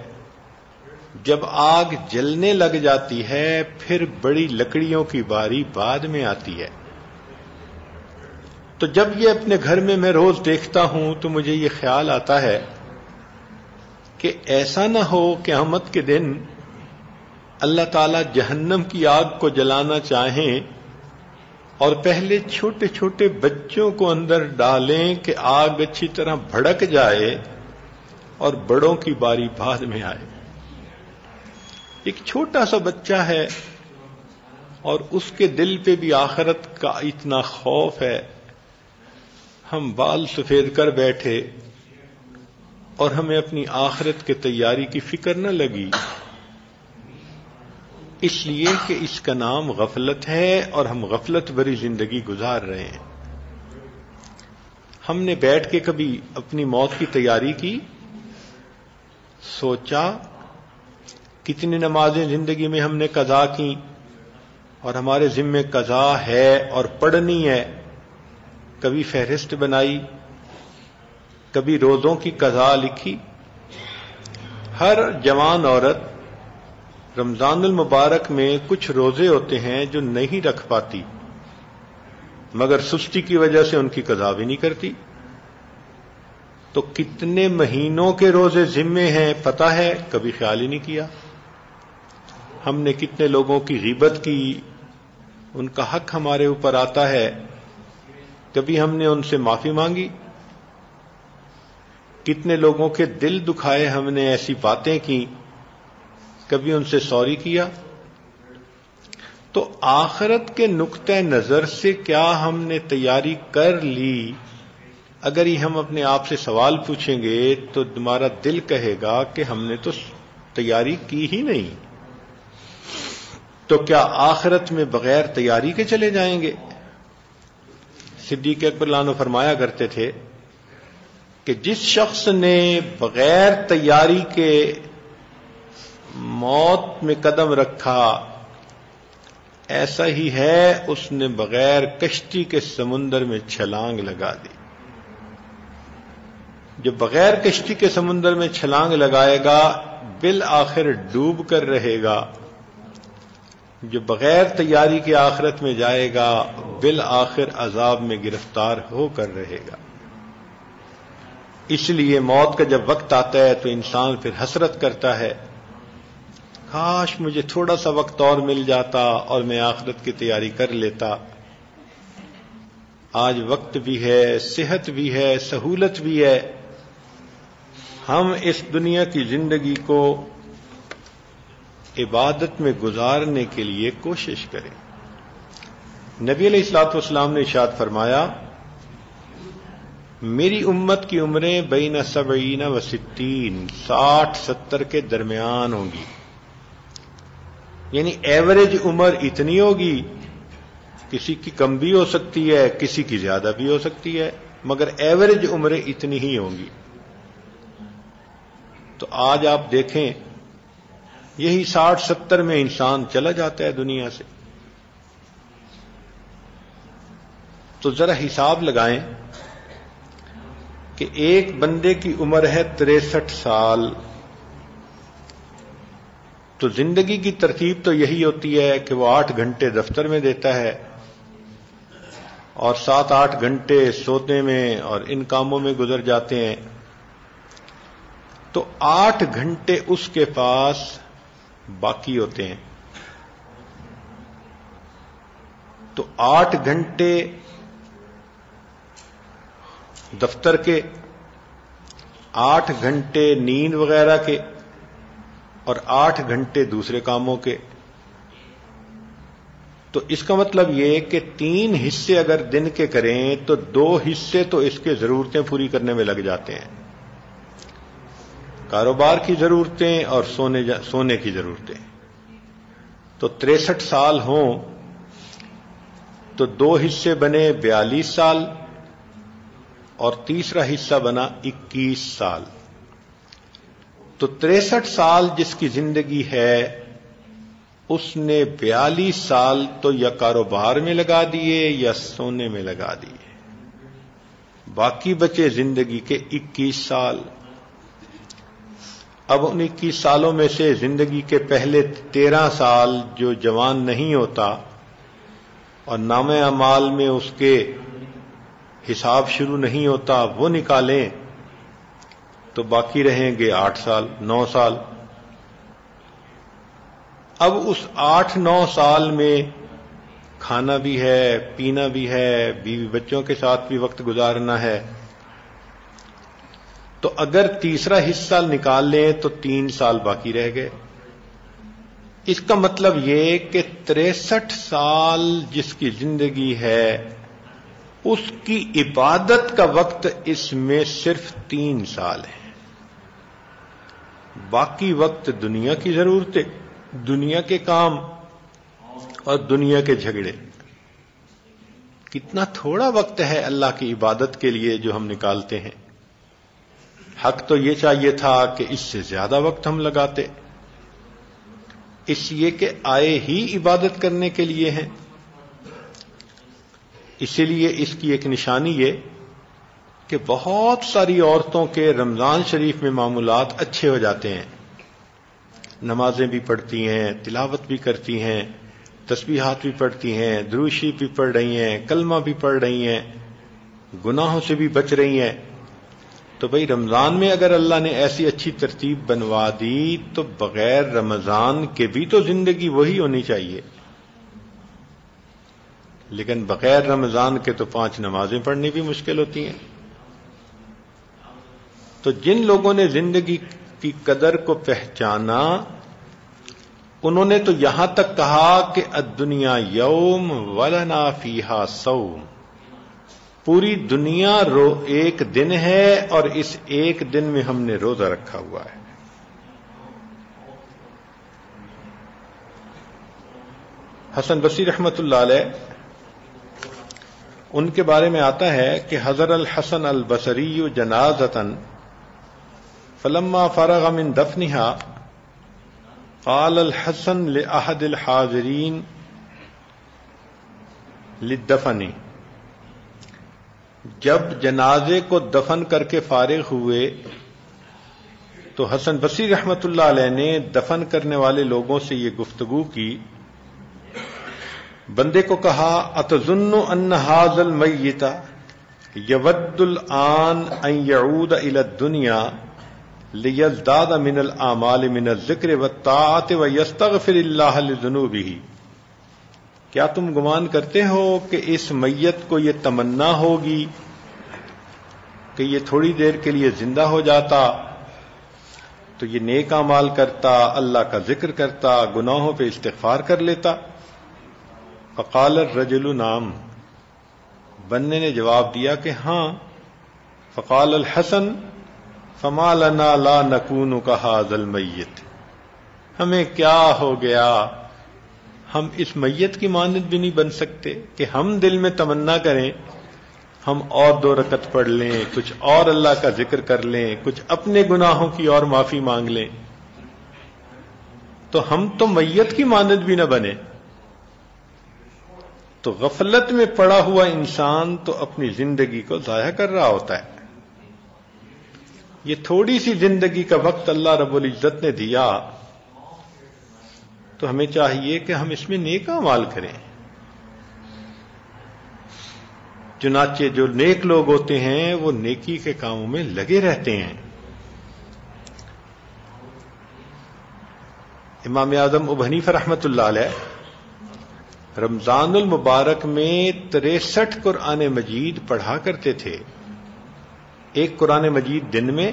جب آگ جلنے لگ جاتی ہے، پھر بڑی لکڑیوں کی باری بعد میں آتی ہے۔ تو جب یہ اپنے گھر میں میں روز دیکھتا ہوں تو مجھے یہ خیال آتا ہے کہ ایسا نہ ہو کہ احمد کے دن اللہ تعالی جہنم کی آگ کو جلانا چاہیں اور پہلے چھوٹے چھوٹے بچوں کو اندر ڈالیں کہ آگ اچھی طرح بھڑک جائے اور بڑوں کی باری بعد میں آئے۔ ایک چھوٹا سا بچہ ہے اور اس کے دل پہ بھی آخرت کا اتنا خوف ہے۔ ہم بال سفید کر بیٹھے۔ اور ہمیں اپنی آخرت کے تیاری کی فکر نہ لگی۔ اس لیے کہ اس کا نام غفلت ہے اور ہم غفلت بری زندگی گزار رہے ہیں۔ ہم نے بیٹھ کے کبھی اپنی موت کی تیاری کی؟ سوچا، کتنی نمازیں زندگی میں ہم نے قضا کی اور ہمارے ذمے قضا ہے اور پڑھنی ہے، کبھی فہرست بنائی کبھی روزوں کی قضا لکھی۔ ہر جوان عورت رمضان المبارک میں کچھ روزے ہوتے ہیں جو نہیں رکھ پاتی، مگر سستی کی وجہ سے ان کی قضا بھی نہیں کرتی۔ تو کتنے مہینوں کے روزے ذمے ہیں پتا ہے؟ کبھی خیال ہی نہیں کیا۔ ہم نے کتنے لوگوں کی غیبت کی، ان کا حق ہمارے اوپر آتا ہے، کبھی ہم نے ان سے معافی مانگی۔ کتنے لوگوں کے دل دکھائے ہم نے ایسی باتیں کی، کبھی ان سے سوری کیا؟ تو آخرت کے نقطۂ نظر سے کیا ہم نے تیاری کر لی؟ اگر ہی ہم اپنے آپ سے سوال پوچھیں گے تو تمہارا دل کہے گا کہ ہم نے تو تیاری کی ہی نہیں۔ تو کیا آخرت میں بغیر تیاری کے چلے جائیں گے؟ صدیق اکبر لانو فرمایا کرتے تھے کہ جس شخص نے بغیر تیاری کے موت میں قدم رکھا، ایسا ہی ہے اس نے بغیر کشتی کے سمندر میں چھلانگ لگا دی۔ جو بغیر کشتی کے سمندر میں چھلانگ لگائے گا، بالآخر ڈوب کر رہے گا۔ جو بغیر تیاری کے آخرت میں جائے گا، بالآخر عذاب میں گرفتار ہو کر رہے گا۔ اس لیے موت کا جب وقت آتا ہے تو انسان پھر حسرت کرتا ہے۔ کاش مجھے تھوڑا سا وقت اور مل جاتا اور میں آخرت کی تیاری کر لیتا۔ آج وقت بھی ہے، صحت بھی ہے، سہولت بھی ہے۔ ہم اس دنیا کی زندگی کو عبادت میں گزارنے کے لیے کوشش کریں۔ نبی علیہ السلاط والسلام نے اشاد فرمایا میری امت کی عمریں بین سبعین و ستین، ساٹھ، ستر کے درمیان ہوں گی۔ یعنی ایوریج عمر اتنی ہوگی، کسی کی کم بھی ہو سکتی ہے، کسی کی زیادہ بھی ہو سکتی ہے، مگر ایوریج عمریں اتنی ہی ہوں گی۔ تو آج آپ دیکھیں، یہی ساٹھ، ستر میں انسان چلا جاتا ہے دنیا سے۔ تو ذرا حساب لگائیں کہ ایک بندے کی عمر ہے تریسٹھ سال۔ تو زندگی کی ترتیب تو یہی ہوتی ہے کہ وہ آٹھ گھنٹے دفتر میں دیتا ہے اور سات آٹھ گھنٹے سونے میں اور ان کاموں میں گزر جاتے ہیں۔ تو آٹھ گھنٹے اس کے پاس باقی ہوتے ہیں۔ تو آٹھ گھنٹے دفتر کے آٹھ گھنٹے نیند وغیرہ کے اور آٹھ گھنٹے دوسرے کاموں کے۔ تو اس کا مطلب یہ کہ تین حصے اگر دن کے کریں تو دو حصے تو اس کے ضرورتیں پوری کرنے میں لگ جاتے ہیں۔ کاروبار کی ضرورتیں اور سونے سونے کی ضرورتیں۔ تو تریسٹھ سال ہوں تو دو حصے بنے بیالیس سال اور تیسرا حصہ بنا اکیس سال۔ تو تریسٹھ سال جس کی زندگی ہے، اس نے بیالیس سال تو یا کاروبار میں لگا دیے یا سونے میں لگا دیے۔ باقی بچے زندگی کے اکیس سال۔ اب ان اکیس سالوں میں سے زندگی کے پہلے تیرہ سال جو جوان نہیں ہوتا، اور نام امال میں اس کے حساب شروع نہیں ہوتا، وہ نکالیں تو باقی رہیں گے آٹھ سال، نو سال۔ اب اس آٹھ، نو سال میں کھانا بھی ہے، پینا بھی ہے، بیوی بچوں کے ساتھ بھی وقت گزارنا ہے۔ تو اگر تیسرا حصہ نکال لیں تو تین سال باقی رہ گئے۔ اس کا مطلب یہ کہ تریسٹھ سال جس کی زندگی ہے اس کی عبادت کا وقت اس میں صرف تین سال ہے باقی وقت دنیا کی ضرورتیں، دنیا کے کام اور دنیا کے جھگڑے۔ کتنا تھوڑا وقت ہے اللہ کی عبادت کے لیے جو ہم نکالتے ہیں۔ حق تو یہ چاہیے تھا کہ اس سے زیادہ وقت ہم لگاتے۔ اس لیے کہ آئے ہی عبادت کرنے کے لیے ہیں۔ اسی لیے اس کی ایک نشانی یہ کہ بہت ساری عورتوں کے رمضان شریف میں معمولات اچھے ہو جاتے ہیں۔ نمازیں بھی پڑھتی ہیں، تلاوت بھی کرتی ہیں، تسبیحات بھی پڑھتی ہیں، دروشی بھی پڑھ رہی ہیں، کلمہ بھی پڑھ رہی ہیں، گناہوں سے بھی بچ رہی ہیں۔ تو بھائی رمضان میں اگر اللہ نے ایسی اچھی ترتیب بنوا دی تو بغیر رمضان کے بھی تو زندگی وہی ہونی چاہیے۔ لیکن بغیر رمضان کے تو پانچ نمازیں پڑھنی بھی مشکل ہوتی ہیں۔ تو جن لوگوں نے زندگی کی قدر کو پہچانا، انہوں نے تو یہاں تک کہا کہ دنیا یوم ولنا فیحا سوم پوری دنیا رو ایک دن ہے اور اس ایک دن میں ہم نے روزہ رکھا ہوا ہے۔ حسن بصیر رحمت اللہ علیہ ان کے بارے میں آتا ہے کہ حضر الحسن البصری جنازتن فلما فرغ من دفنها قال الحسن لأحد الحاضرين للدفن۔ جب جنازے کو دفن کر کے فارغ ہوئے تو حسن بصیر رحمت اللہ علیہ نے دفن کرنے والے لوگوں سے یہ گفتگو کی۔ بندے کو کہا، اتظن ان هذا المیت یود الان ان یعود الى الدنیا لیزداد من الامال من الذکر والطاعت ویستغفر اللہ لذنوبہ۔ کیا تم گمان کرتے ہو کہ اس میت کو یہ تمنا ہوگی کہ یہ تھوڑی دیر کے لیے زندہ ہو جاتا، تو یہ نیک مال کرتا، اللہ کا ذکر کرتا، گناہوں پہ استغفار کر لیتا؟ فقال الرجل نام۔ بننے نے جواب دیا کہ ہاں۔ فقال الحسن، فما لنا لا نکون کا حاضل میت ہمیں کیا ہو گیا؟ ہم اس میت کی مانت بھی نہیں بن سکتے کہ ہم دل میں تمنا کریں۔ ہم اور دو رکت پڑھ لیں، کچھ اور اللہ کا ذکر کر لیں، کچھ اپنے گناہوں کی اور معافی مانگ لیں۔ تو ہم تو میت کی مانت بھی نہ بنے۔ تو غفلت میں پڑا ہوا انسان تو اپنی زندگی کو ضائع کر رہا ہوتا ہے۔ یہ تھوڑی سی زندگی کا وقت اللہ رب العزت نے دیا۔ تو ہمیں چاہیے کہ ہم اس میں نیکا مال کریں۔ چنانچہ جو نیک لوگ ہوتے ہیں، وہ نیکی کے کاموں میں لگے رہتے ہیں۔ امام اعظم ابنی رحمت اللہ علیہ رمضان المبارک میں تریسٹھ قرآن مجید پڑھا کرتے تھے۔ ایک قرآن مجید دن میں،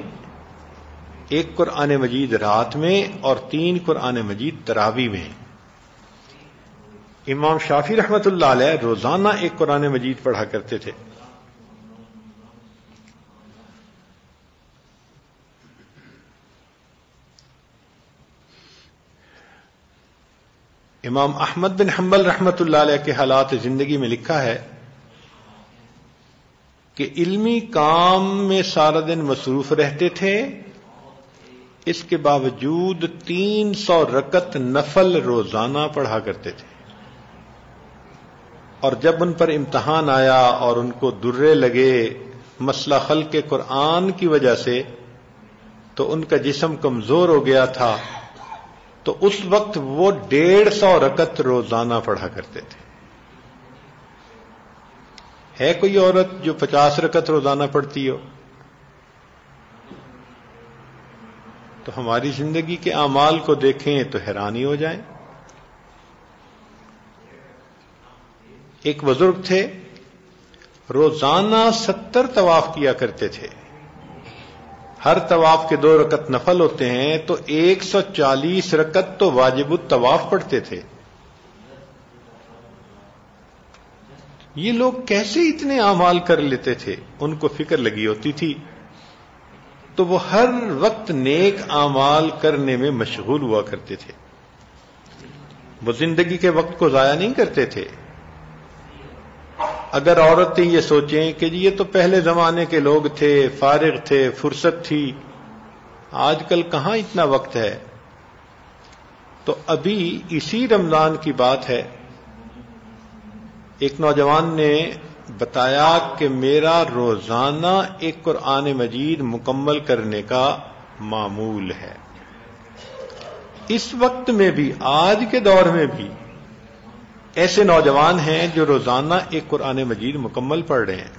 ایک قرآن مجید رات میں، اور تین قرآن مجید تراوی میں۔ امام شافی رحمت اللہ علیہ روزانہ ایک قرآن مجید پڑھا کرتے تھے۔ امام احمد بن حنبل رحمت اللہ علیہ کے حالات زندگی میں لکھا ہے کہ علمی کام میں سارا دن مصروف رہتے تھے، اس کے باوجود تین سو رکت نفل روزانہ پڑھا کرتے تھے۔ اور جب ان پر امتحان آیا اور ان کو درے لگے مسئلہ خل کے قرآن کی وجہ سے، تو ان کا جسم کمزور ہو گیا تھا۔ تو اس وقت وہ ڈیڑھ سو رکت روزانہ پڑھا کرتے تھے۔ ہے کوئی عورت جو پچاس رکت روزانہ پڑھتی ہو؟ تو ہماری زندگی کے اعمال کو دیکھیں تو حیرانی ہو جائیں۔ ایک بزرگ تھے، روزانہ ستر طواف کیا کرتے تھے۔ ہر طواف کے دو رکت نفل ہوتے ہیں تو ایک سو چالیس رکت تو واجب الطواف پڑھتے تھے۔ یہ لوگ کیسے اتنے اعمال کر لیتے تھے؟ ان کو فکر لگی ہوتی تھی۔ تو وہ ہر وقت نیک اعمال کرنے میں مشغول ہوا کرتے تھے۔ وہ زندگی کے وقت کو ضائع نہیں کرتے تھے۔ اگر عورتیں یہ سوچیں کہ جی یہ تو پہلے زمانے کے لوگ تھے، فارغ تھے، فرصت تھی، آج کل کہاں اتنا وقت ہے؟ تو ابھی اسی رمضان کی بات ہے۔ ایک نوجوان نے بتایا کہ میرا روزانہ ایک قرآن مجید مکمل کرنے کا معمول ہے۔ اس وقت میں بھی، آج کے دور میں بھی ایسے نوجوان ہیں جو روزانہ ایک قرآن مجید مکمل پڑھ رہے ہیں۔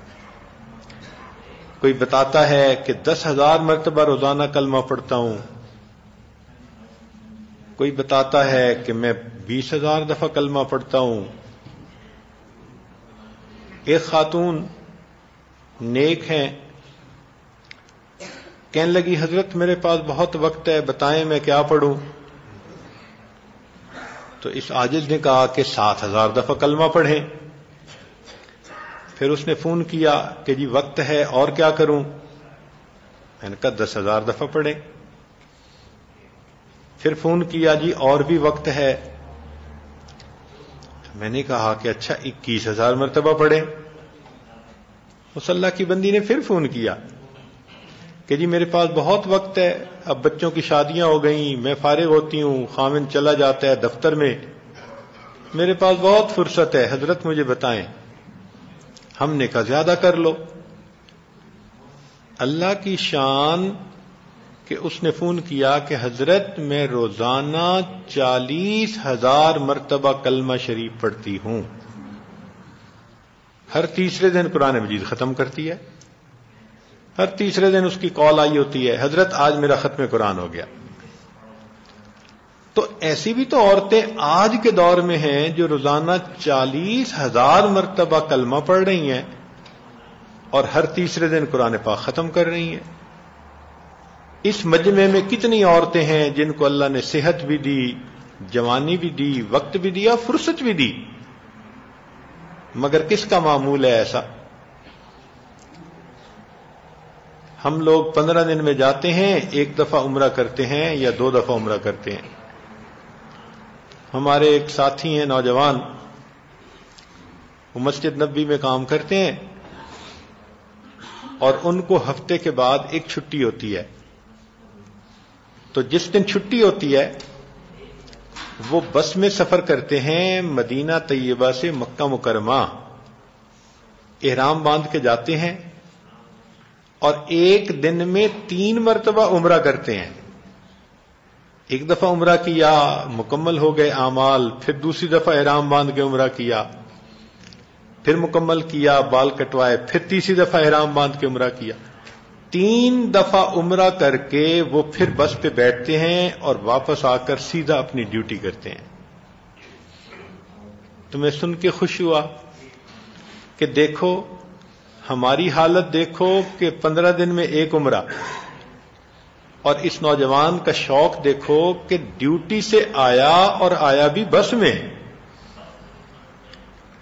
کوئی بتاتا ہے کہ دس ہزار مرتبہ روزانہ کلمہ پڑھتا ہوں۔ کوئی بتاتا ہے کہ میں بیس ہزار دفعہ کلمہ پڑھتا ہوں۔ ایک خاتون نیک ہیں۔ کہنے لگی، حضرت میرے پاس بہت وقت ہے، بتائیں میں کیا پڑھوں؟ تو اس عاجز نے کہا کہ سات ہزار دفعہ کلمہ پڑھیں۔ پھر اس نے فون کیا کہ جی وقت ہے اور کیا کروں؟ میں نے کہا دس ہزار دفعہ پڑھیں۔ پھر فون کیا جی اور بھی وقت ہے۔ میں نے کہا کہ اچھا اکیس ہزار مرتبہ پڑھیں۔ مسلح کی بندی نے پھر فون کیا۔ کہ جی میرے پاس بہت وقت ہے، اب بچوں کی شادیاں ہو گئیں، میں فارغ ہوتی ہوں خامن چلا جاتا ہے دفتر میں۔ میرے پاس بہت فرصت ہے، حضرت مجھے بتائیں۔ ہم نے کہا، زیادہ کر لو۔ اللہ کی شان کہ اس نے فون کیا کہ حضرت، میں روزانہ چالیس ہزار مرتبہ کلمہ شریف پڑھتی ہوں۔ ہر تیسرے دن قرآن مجید ختم کرتی ہے۔ ہر تیسرے دن اس کی کال آئی ہوتی ہے، حضرت آج میرا ختم قرآن ہو گیا۔ تو ایسی بھی تو عورتیں آج کے دور میں ہیں جو روزانہ چالیس ہزار مرتبہ کلمہ پڑھ رہی ہیں اور ہر تیسرے دن قرآن پاک ختم کر رہی ہیں۔ اس مجمع میں کتنی عورتیں ہیں جن کو اللہ نے صحت بھی دی، جوانی بھی دی، وقت بھی دیا، فرصت بھی دی۔ مگر کس کا معمول ہے ایسا؟ ہم لوگ پندرہ دن میں جاتے ہیں، ایک دفعہ عمرہ کرتے ہیں یا دو دفعہ عمرہ کرتے ہیں۔ ہمارے ایک ساتھی ہیں نوجوان، وہ مسجد نبی میں کام کرتے ہیں اور ان کو ہفتے کے بعد ایک چھٹی ہوتی ہے۔ تو جس دن چھٹی ہوتی ہے، وہ بس میں سفر کرتے ہیں مدینہ طیبہ سے مکہ مکرمہ، احرام باندھ کے جاتے ہیں۔ اور ایک دن میں تین مرتبہ عمرہ کرتے ہیں۔ ایک دفعہ عمرہ کیا، مکمل ہو گئے اعمال، پھر دوسری دفعہ احرام باندھ کے عمرہ کیا، پھر مکمل کیا، بال کٹوائے، پھر تیسری دفعہ احرام باندھ کے عمرہ کیا۔ تین دفعہ عمرہ کر کے وہ پھر بس پہ بیٹھتے ہیں اور واپس آ کر سیدھا اپنی ڈیوٹی کرتے ہیں۔ تو میں سن کے خوش ہوا کہ دیکھو ہماری حالت دیکھو کہ پندرہ دن میں ایک عمرہ۔ اور اس نوجوان کا شوق دیکھو کہ ڈیوٹی سے آیا اور آیا بھی بس میں۔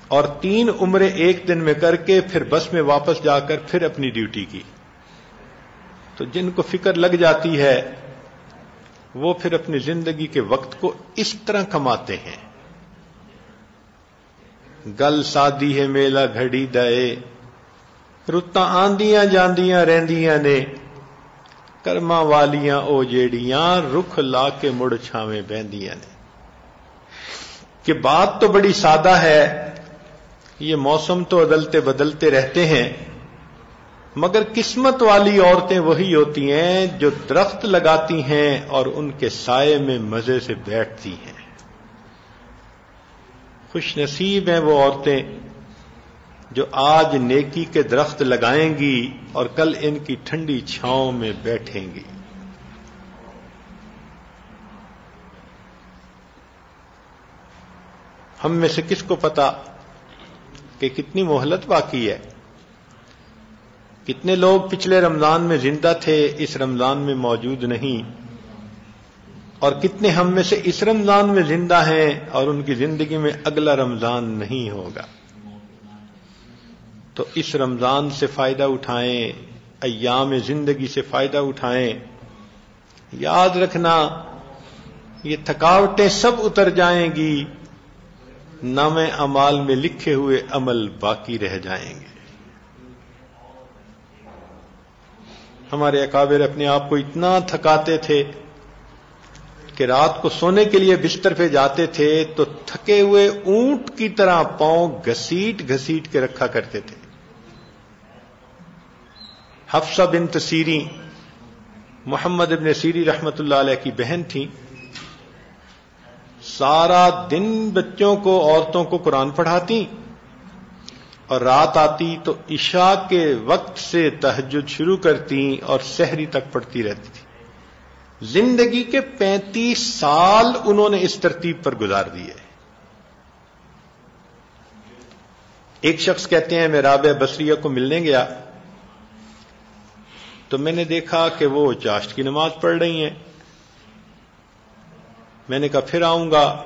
اور تین عمریں ایک دن میں کر کے پھر بس میں واپس جا کر پھر اپنی ڈیوٹی کی۔ تو جن کو فکر لگ جاتی ہے، وہ پھر اپنی زندگی کے وقت کو اس طرح کماتے ہیں۔ گل سادی ہے میلا گھڑی دے رتا آندیاں جاندیاں رہندیاں نے کرما والیاں او جیڑیاں رخ لا کے مڑ چھاویں بہندیاں نے کہ بات تو بڑی سادہ ہے یہ موسم تو بدلتے بدلتے رہتے ہیں مگر قسمت والی عورتیں وہی ہوتی ہیں جو درخت لگاتی ہیں اور ان کے سائے میں مزے سے بیٹھتی ہیں خوش نصیب ہیں وہ عورتیں جو آج نیکی کے درخت لگائیں گی اور کل ان کی ٹھنڈی چھاؤں میں بیٹھیں گی۔ ہم میں سے کس کو پتا کہ کتنی مہلت باقی ہے؟ کتنے لوگ پچھلے رمضان میں زندہ تھے، اس رمضان میں موجود نہیں؟ اور کتنے ہم میں سے اس رمضان میں زندہ ہیں اور ان کی زندگی میں اگلا رمضان نہیں ہوگا؟ تو اس رمضان سے فائدہ اٹھائیں، ایام زندگی سے فائدہ اٹھائیں۔ یاد رکھنا، یہ تھکاوٹیں سب اتر جائیں گی نام امال میں لکھے ہوئے عمل باقی رہ جائیں گے۔ ہمارے اکابر اپنے آپ کو اتنا تھکاتے تھے کہ رات کو سونے کے لیے بستر پہ جاتے تھے تو تھکے ہوئے اونٹ کی طرح پاؤں گھسیٹ گھسیٹ کے رکھا کرتے تھے۔ حفصہ بنت سیری محمد ابن سیری رحمت اللہ علیہ کی بہن تھی۔ سارا دن بچوں کو، عورتوں کو قرآن پڑھاتی۔ اور رات آتی تو عشاء کے وقت سے تہجد شروع کرتی اور سحری تک پڑھتی رہتی تھی۔ زندگی کے پینتیس سال انہوں نے اس ترتیب پر گزار دیے۔ ایک شخص کہتے ہیں، میں رابع بصریہ کو ملنے گیا۔ تو میں نے دیکھا کہ وہ چاشت کی نماز پڑھ رہی ہیں۔ میں نے کہا پھر آؤں گا۔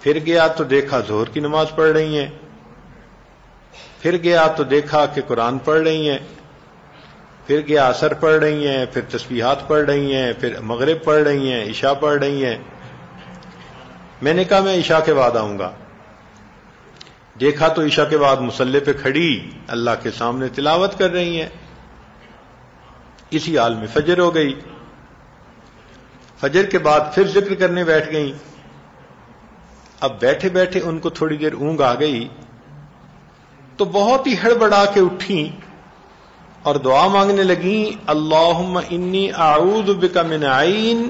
پھر گیا تو دیکھا زہر کی نماز پڑھ رہی ہیں۔ پھر گیا تو دیکھا کہ قرآن پڑھ رہی ہیں۔ پھر گیا اثر پڑھ رہی ہیں، پھر تسبیحات پڑھ رہی ہیں، پھر مغرب پڑھ رہی ہیں، عشاء پڑھ رہی ہیں۔ میں نے کہا میں عشاء کے بعد آؤں گا۔ دیکھا تو عشاء کے بعد مسلح پہ کھڑی اللہ کے سامنے تلاوت کر رہی ہیں۔ اسی حال میں فجر ہو گئی۔ فجر کے بعد پھر ذکر کرنے بیٹھ گئی اب بیٹھے بیٹھے ان کو تھوڑی دیر اونگ آ گئی۔ تو بہت ہی ہڑبڑا کے اٹھی اور دعا مانگنے لگی اللہ انی اعوذ بک من عین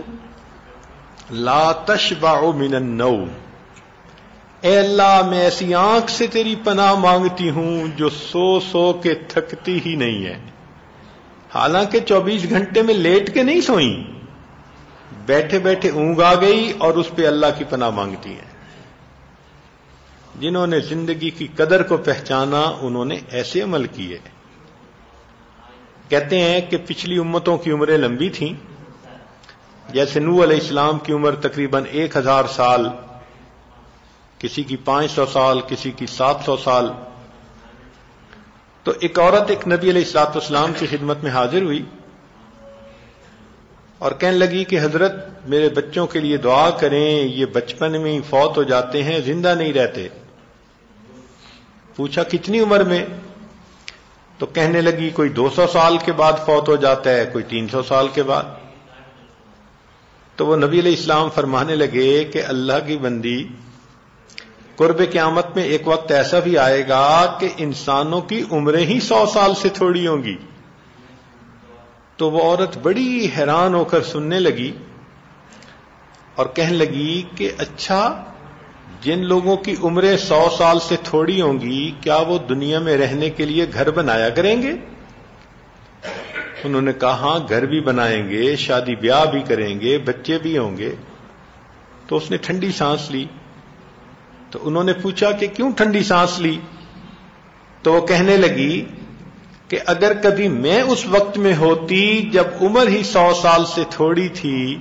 لا تشبع من النوم۔ اے اللہ، میں ایسی آنکھ سے تیری پناہ مانگتی ہوں جو سو سو کے تھکتی ہی نہیں ہے۔ حالانکہ چوبیس گھنٹے میں لیٹ کے نہیں سوئی بیٹھے بیٹھے اونگ آ گئی اور اس پہ اللہ کی پناہ مانگتی ہیں۔ جنہوں نے زندگی کی قدر کو پہچانا، انہوں نے ایسے عمل کیے۔ کہتے ہیں کہ پچھلی امتوں کی عمریں لمبی تھیں۔ جیسے نو علیہ السلام کی عمر تقریباً ایک ہزار سال، کسی کی پانچ سو سال، کسی کی سات سو سال۔ تو ایک عورت ایک نبی علیہ السلاط اسلام کی خدمت میں حاضر ہوئی اور کہنے لگی کہ حضرت میرے بچوں کے لیے دعا کریں، یہ بچپن میں ہی فوت ہو جاتے ہیں، زندہ نہیں رہتے۔ پوچھا، کتنی عمر میں؟ تو کہنے لگی، کوئی دو سو سال کے بعد فوت ہو جاتا ہے، کوئی تین سو سال کے بعد۔ تو وہ نبی علیہ السلام فرمانے لگے کہ اللہ کی بندی قرب قیامت میں ایک وقت ایسا بھی آئے گا کہ انسانوں کی عمریں ہی سو سال سے تھوڑی ہوں گی۔ تو وہ عورت بڑی حیران ہو کر سننے لگی اور کہنے لگی کہ اچھا جن لوگوں کی عمریں سو سال سے تھوڑی ہوں گی، کیا وہ دنیا میں رہنے کے لیے گھر بنایا کریں گے؟ انہوں نے کہا ہاں گھر بھی بنائیں گے، شادی بیاہ بھی کریں گے، بچے بھی ہوں گے۔ تو اس نے ٹھنڈی سانس لی۔ تو انہوں نے پوچھا کہ کیوں ٹھنڈی سانس لی؟ تو وہ کہنے لگی کہ اگر کبھی میں اس وقت میں ہوتی جب عمر ہی سو سال سے تھوڑی تھی،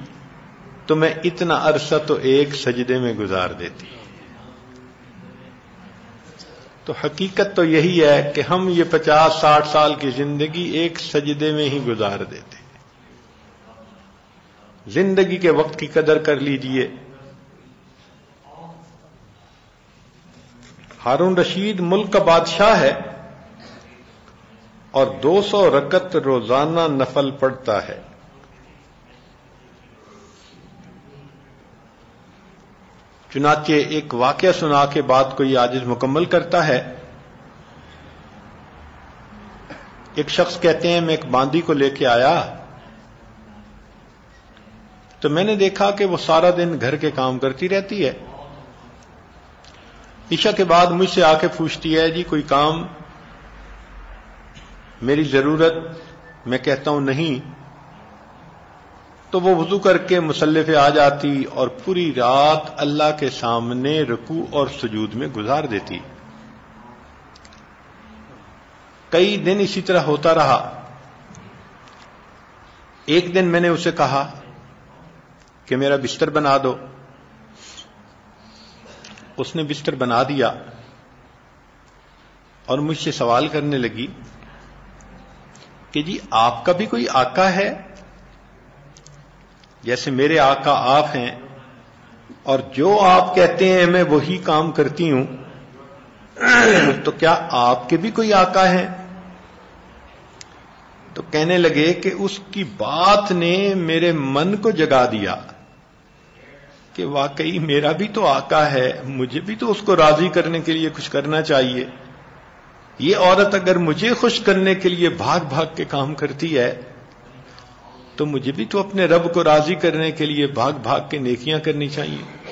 تو میں اتنا عرصہ تو ایک سجدے میں گزار دیتی۔ تو حقیقت تو یہی ہے کہ ہم یہ پچاس ساٹھ سال کی زندگی ایک سجدے میں ہی گزار دیتے۔ زندگی کے وقت کی قدر کر لیجیے۔ ہارون رشید ملک کا بادشاہ ہے اور دو سو رکت روزانہ نفل پڑتا ہے۔ چنانچہ ایک واقعہ سنا کے بعد کو یہ آج مکمل کرتا ہے۔ ایک شخص کہتے ہیں، میں ایک باندی کو لے کے آیا۔ تو میں نے دیکھا کہ وہ سارا دن گھر کے کام کرتی رہتی ہے۔ عشا کے بعد مجھ سے آ کے پوچھتی ہے جی کوئی کام میری ضرورت، میں کہتا ہوں نہیں۔ تو وہ وضو کر کے مسلح پہ آ جاتی اور پوری رات اللہ کے سامنے رکو اور سجود میں گزار دیتی۔ کئی دن اسی طرح ہوتا رہا۔ ایک دن میں نے اسے کہا کہ میرا بستر بنا دو۔ اس نے بستر بنا دیا اور مجھ سے سوال کرنے لگی کہ جی آپ کا بھی کوئی آقا ہے؟ جیسے میرے آقا آپ ہیں اور جو آپ کہتے ہیں میں وہی کام کرتی ہوں، تو کیا آپ کے بھی کوئی آقا ہے تو کہنے لگے کہ اس کی بات نے میرے من کو جگا دیا۔ کہ واقعی میرا بھی تو آقا ہے، مجھے بھی تو اس کو راضی کرنے کے لیے کچھ کرنا چاہیے۔ یہ عورت اگر مجھے خوش کرنے کے لیے بھاگ بھاگ کے کام کرتی ہے، تو مجھے بھی تو اپنے رب کو راضی کرنے کے لیے بھاگ بھاگ کے نیکیاں کرنی چاہیے۔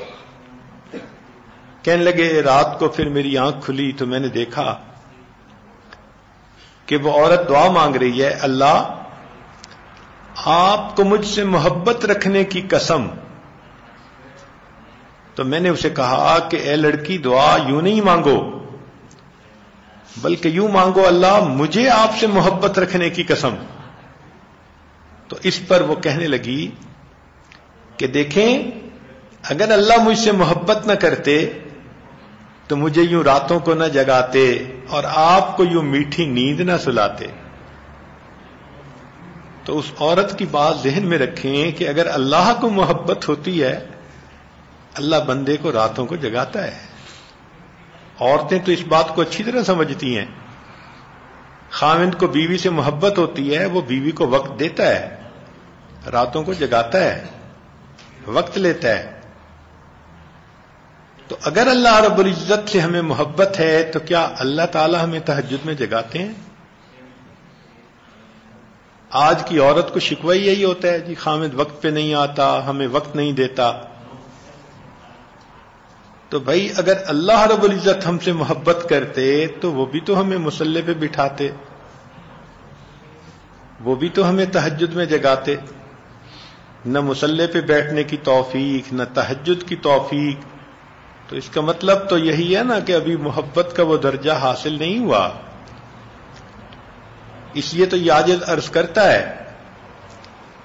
کہنے لگے، رات کو پھر میری آنکھ کھلی تو میں نے دیکھا کہ وہ عورت دعا مانگ رہی ہے، اللہ، آپ کو مجھ سے محبت رکھنے کی قسم تو میں نے اسے کہا کہ اے لڑکی، دعا یوں نہیں مانگو، بلکہ یوں مانگو، اللہ مجھے آپ سے محبت رکھنے کی قسم۔ تو اس پر وہ کہنے لگی کہ دیکھیں، اگر اللہ مجھ سے محبت نہ کرتے تو مجھے یوں راتوں کو نہ جگاتے اور آپ کو یوں میٹھی نیند نہ سلاتے۔ تو اس عورت کی بات ذہن میں رکھیں کہ اگر اللہ کو محبت ہوتی ہے اللہ بندے کو راتوں کو جگاتا ہے۔ عورتیں تو اس بات کو اچھی طرح سمجھتی ہیں۔ خامند کو بیوی سے محبت ہوتی ہے، وہ بیوی کو وقت دیتا ہے، راتوں کو جگاتا ہے، وقت لیتا ہے۔ تو اگر اللہ رب العزت سے ہمیں محبت ہے، تو کیا اللہ تعالی ہمیں تحجد میں جگاتے ہیں؟ آج کی عورت کو شکوہ یہی ہوتا ہے جی خامد وقت پہ نہیں آتا، ہمیں وقت نہیں دیتا۔ تو بھائی اگر اللہ رب العزت ہم سے محبت کرتے تو وہ بھی تو ہمیں مسلح پہ بٹھاتے۔ وہ بھی تو ہمیں تحجد میں جگاتے۔ نہ مسلح پہ بیٹھنے کی توفیق، نہ تحجد کی توفیق۔ تو اس کا مطلب تو یہی ہے نا کہ ابھی محبت کا وہ درجہ حاصل نہیں ہوا۔ اس لیے تو یاجد عرض کرتا ہے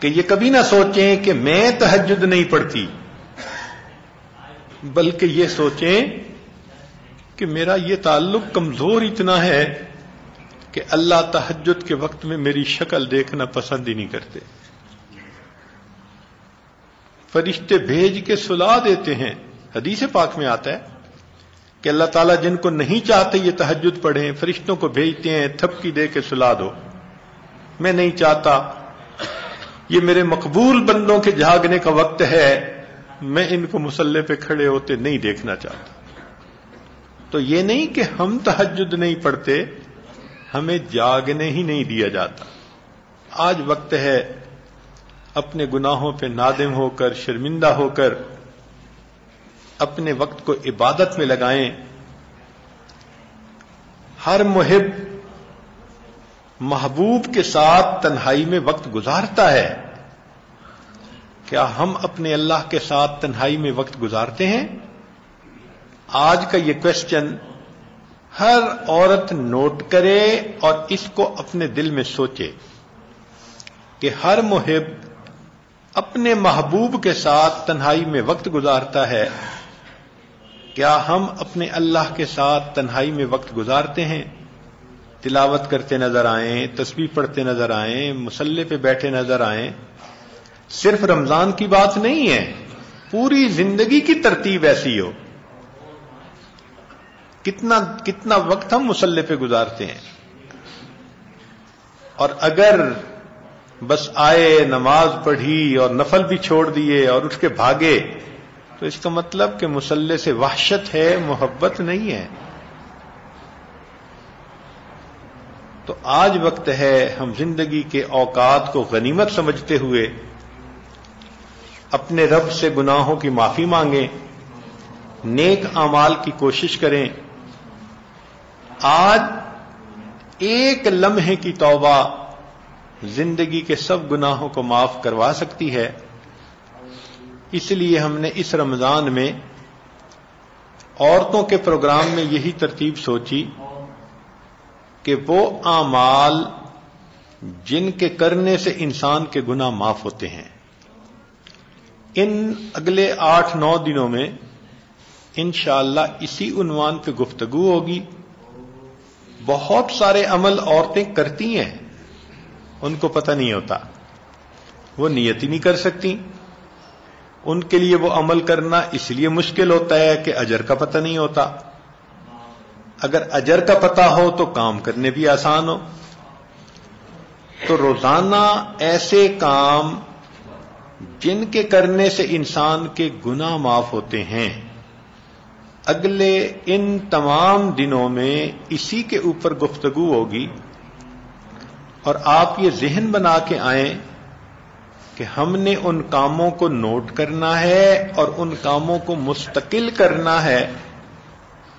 کہ یہ کبھی نہ سوچیں کہ میں تحجد نہیں پڑتی بلکہ یہ سوچیں کہ میرا یہ تعلق کمزور اتنا ہے کہ اللہ تحجد کے وقت میں میری شکل دیکھنا پسند ہی نہیں کرتے۔ فرشتے بھیج کے سلا دیتے ہیں۔ حدیث پاک میں آتا ہے کہ اللہ تعالیٰ جن کو نہیں چاہتے یہ تحجد پڑھیں، فرشتوں کو بھیجتے ہیں، تھپکی دے کے سلا دو۔ میں نہیں چاہتا۔ یہ میرے مقبول بندوں کے جھاگنے کا وقت ہے۔ میں ان کو مسلح پہ کھڑے ہوتے نہیں دیکھنا چاہتا۔ تو یہ نہیں کہ ہم تحجد نہیں پڑھتے، ہمیں جاگنے ہی نہیں دیا جاتا۔ آج وقت ہے، اپنے گناہوں پہ نادم ہو کر، شرمندہ ہو کر، اپنے وقت کو عبادت میں لگائیں۔ ہر محب، محبوب کے ساتھ تنہائی میں وقت گزارتا ہے۔ کیا ہم اپنے اللہ کے ساتھ تنہائی میں وقت گزارتے ہیں؟ آج کا یہ کوشچن ہر عورت نوٹ کرے اور اس کو اپنے دل میں سوچے کہ ہر محب اپنے محبوب کے ساتھ تنہائی میں وقت گزارتا ہے۔ کیا ہم اپنے اللہ کے ساتھ تنہائی میں وقت گزارتے ہیں؟ تلاوت کرتے نظر آئیں، تسبیح پڑھتے نظر آئیں، مسلح پہ بیٹھے نظر آئیں۔ صرف رمضان کی بات نہیں ہے، پوری زندگی کی ترتیب ایسی ہو۔ کتنا کتنا وقت ہم مسلح پہ گزارتے ہیں۔ اور اگر بس آئے، نماز پڑھی اور نفل بھی چھوڑ دیے اور اٹھ کے بھاگے، تو اس کا مطلب کہ مسلح سے وحشت ہے، محبت نہیں ہے۔ تو آج وقت ہے ہم زندگی کے اوقات کو غنیمت سمجھتے ہوئے اپنے رب سے گناہوں کی معافی مانگیں، نیک امال کی کوشش کریں۔ آج ایک لمحے کی توبہ زندگی کے سب گناہوں کو معاف کروا سکتی ہے۔ اس لیے ہم نے اس رمضان میں عورتوں کے پروگرام میں یہی ترتیب سوچی کہ وہ اعمال جن کے کرنے سے انسان کے گناہ معاف ہوتے ہیں۔ ان اگلے آٹھ نو دنوں میں انشاءاللہ اسی عنوان پہ گفتگو ہوگی۔ بہت سارے عمل عورتیں کرتی ہیں، ان کو پتہ نہیں ہوتا۔ وہ نیت ہی نہیں کر سکتی۔ ان کے لیے وہ عمل کرنا اس لیے مشکل ہوتا ہے کہ اجر کا پتہ نہیں ہوتا۔ اگر اجر کا پتہ ہو تو کام کرنے بھی آسان ہو۔ تو روزانہ ایسے کام جن کے کرنے سے انسان کے گناہ معاف ہوتے ہیں۔ اگلے ان تمام دنوں میں اسی کے اوپر گفتگو ہوگی اور آپ یہ ذہن بنا کے آئیں کہ ہم نے ان کاموں کو نوٹ کرنا ہے اور ان کاموں کو مستقل کرنا ہے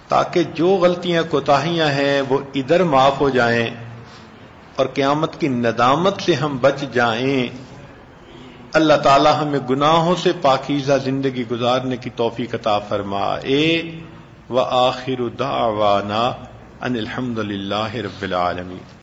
تاکہ جو غلطیاں کوتاہیاں ہیں وہ ادھر معاف ہو جائیں اور قیامت کی ندامت سے ہم بچ جائیں۔ اللہ تعالی ہمیں گناہوں سے پاکیزہ زندگی گزارنے کی توفیق عطا فرما اے و آخر دعوانا ان الحمد للہ رب العالمین۔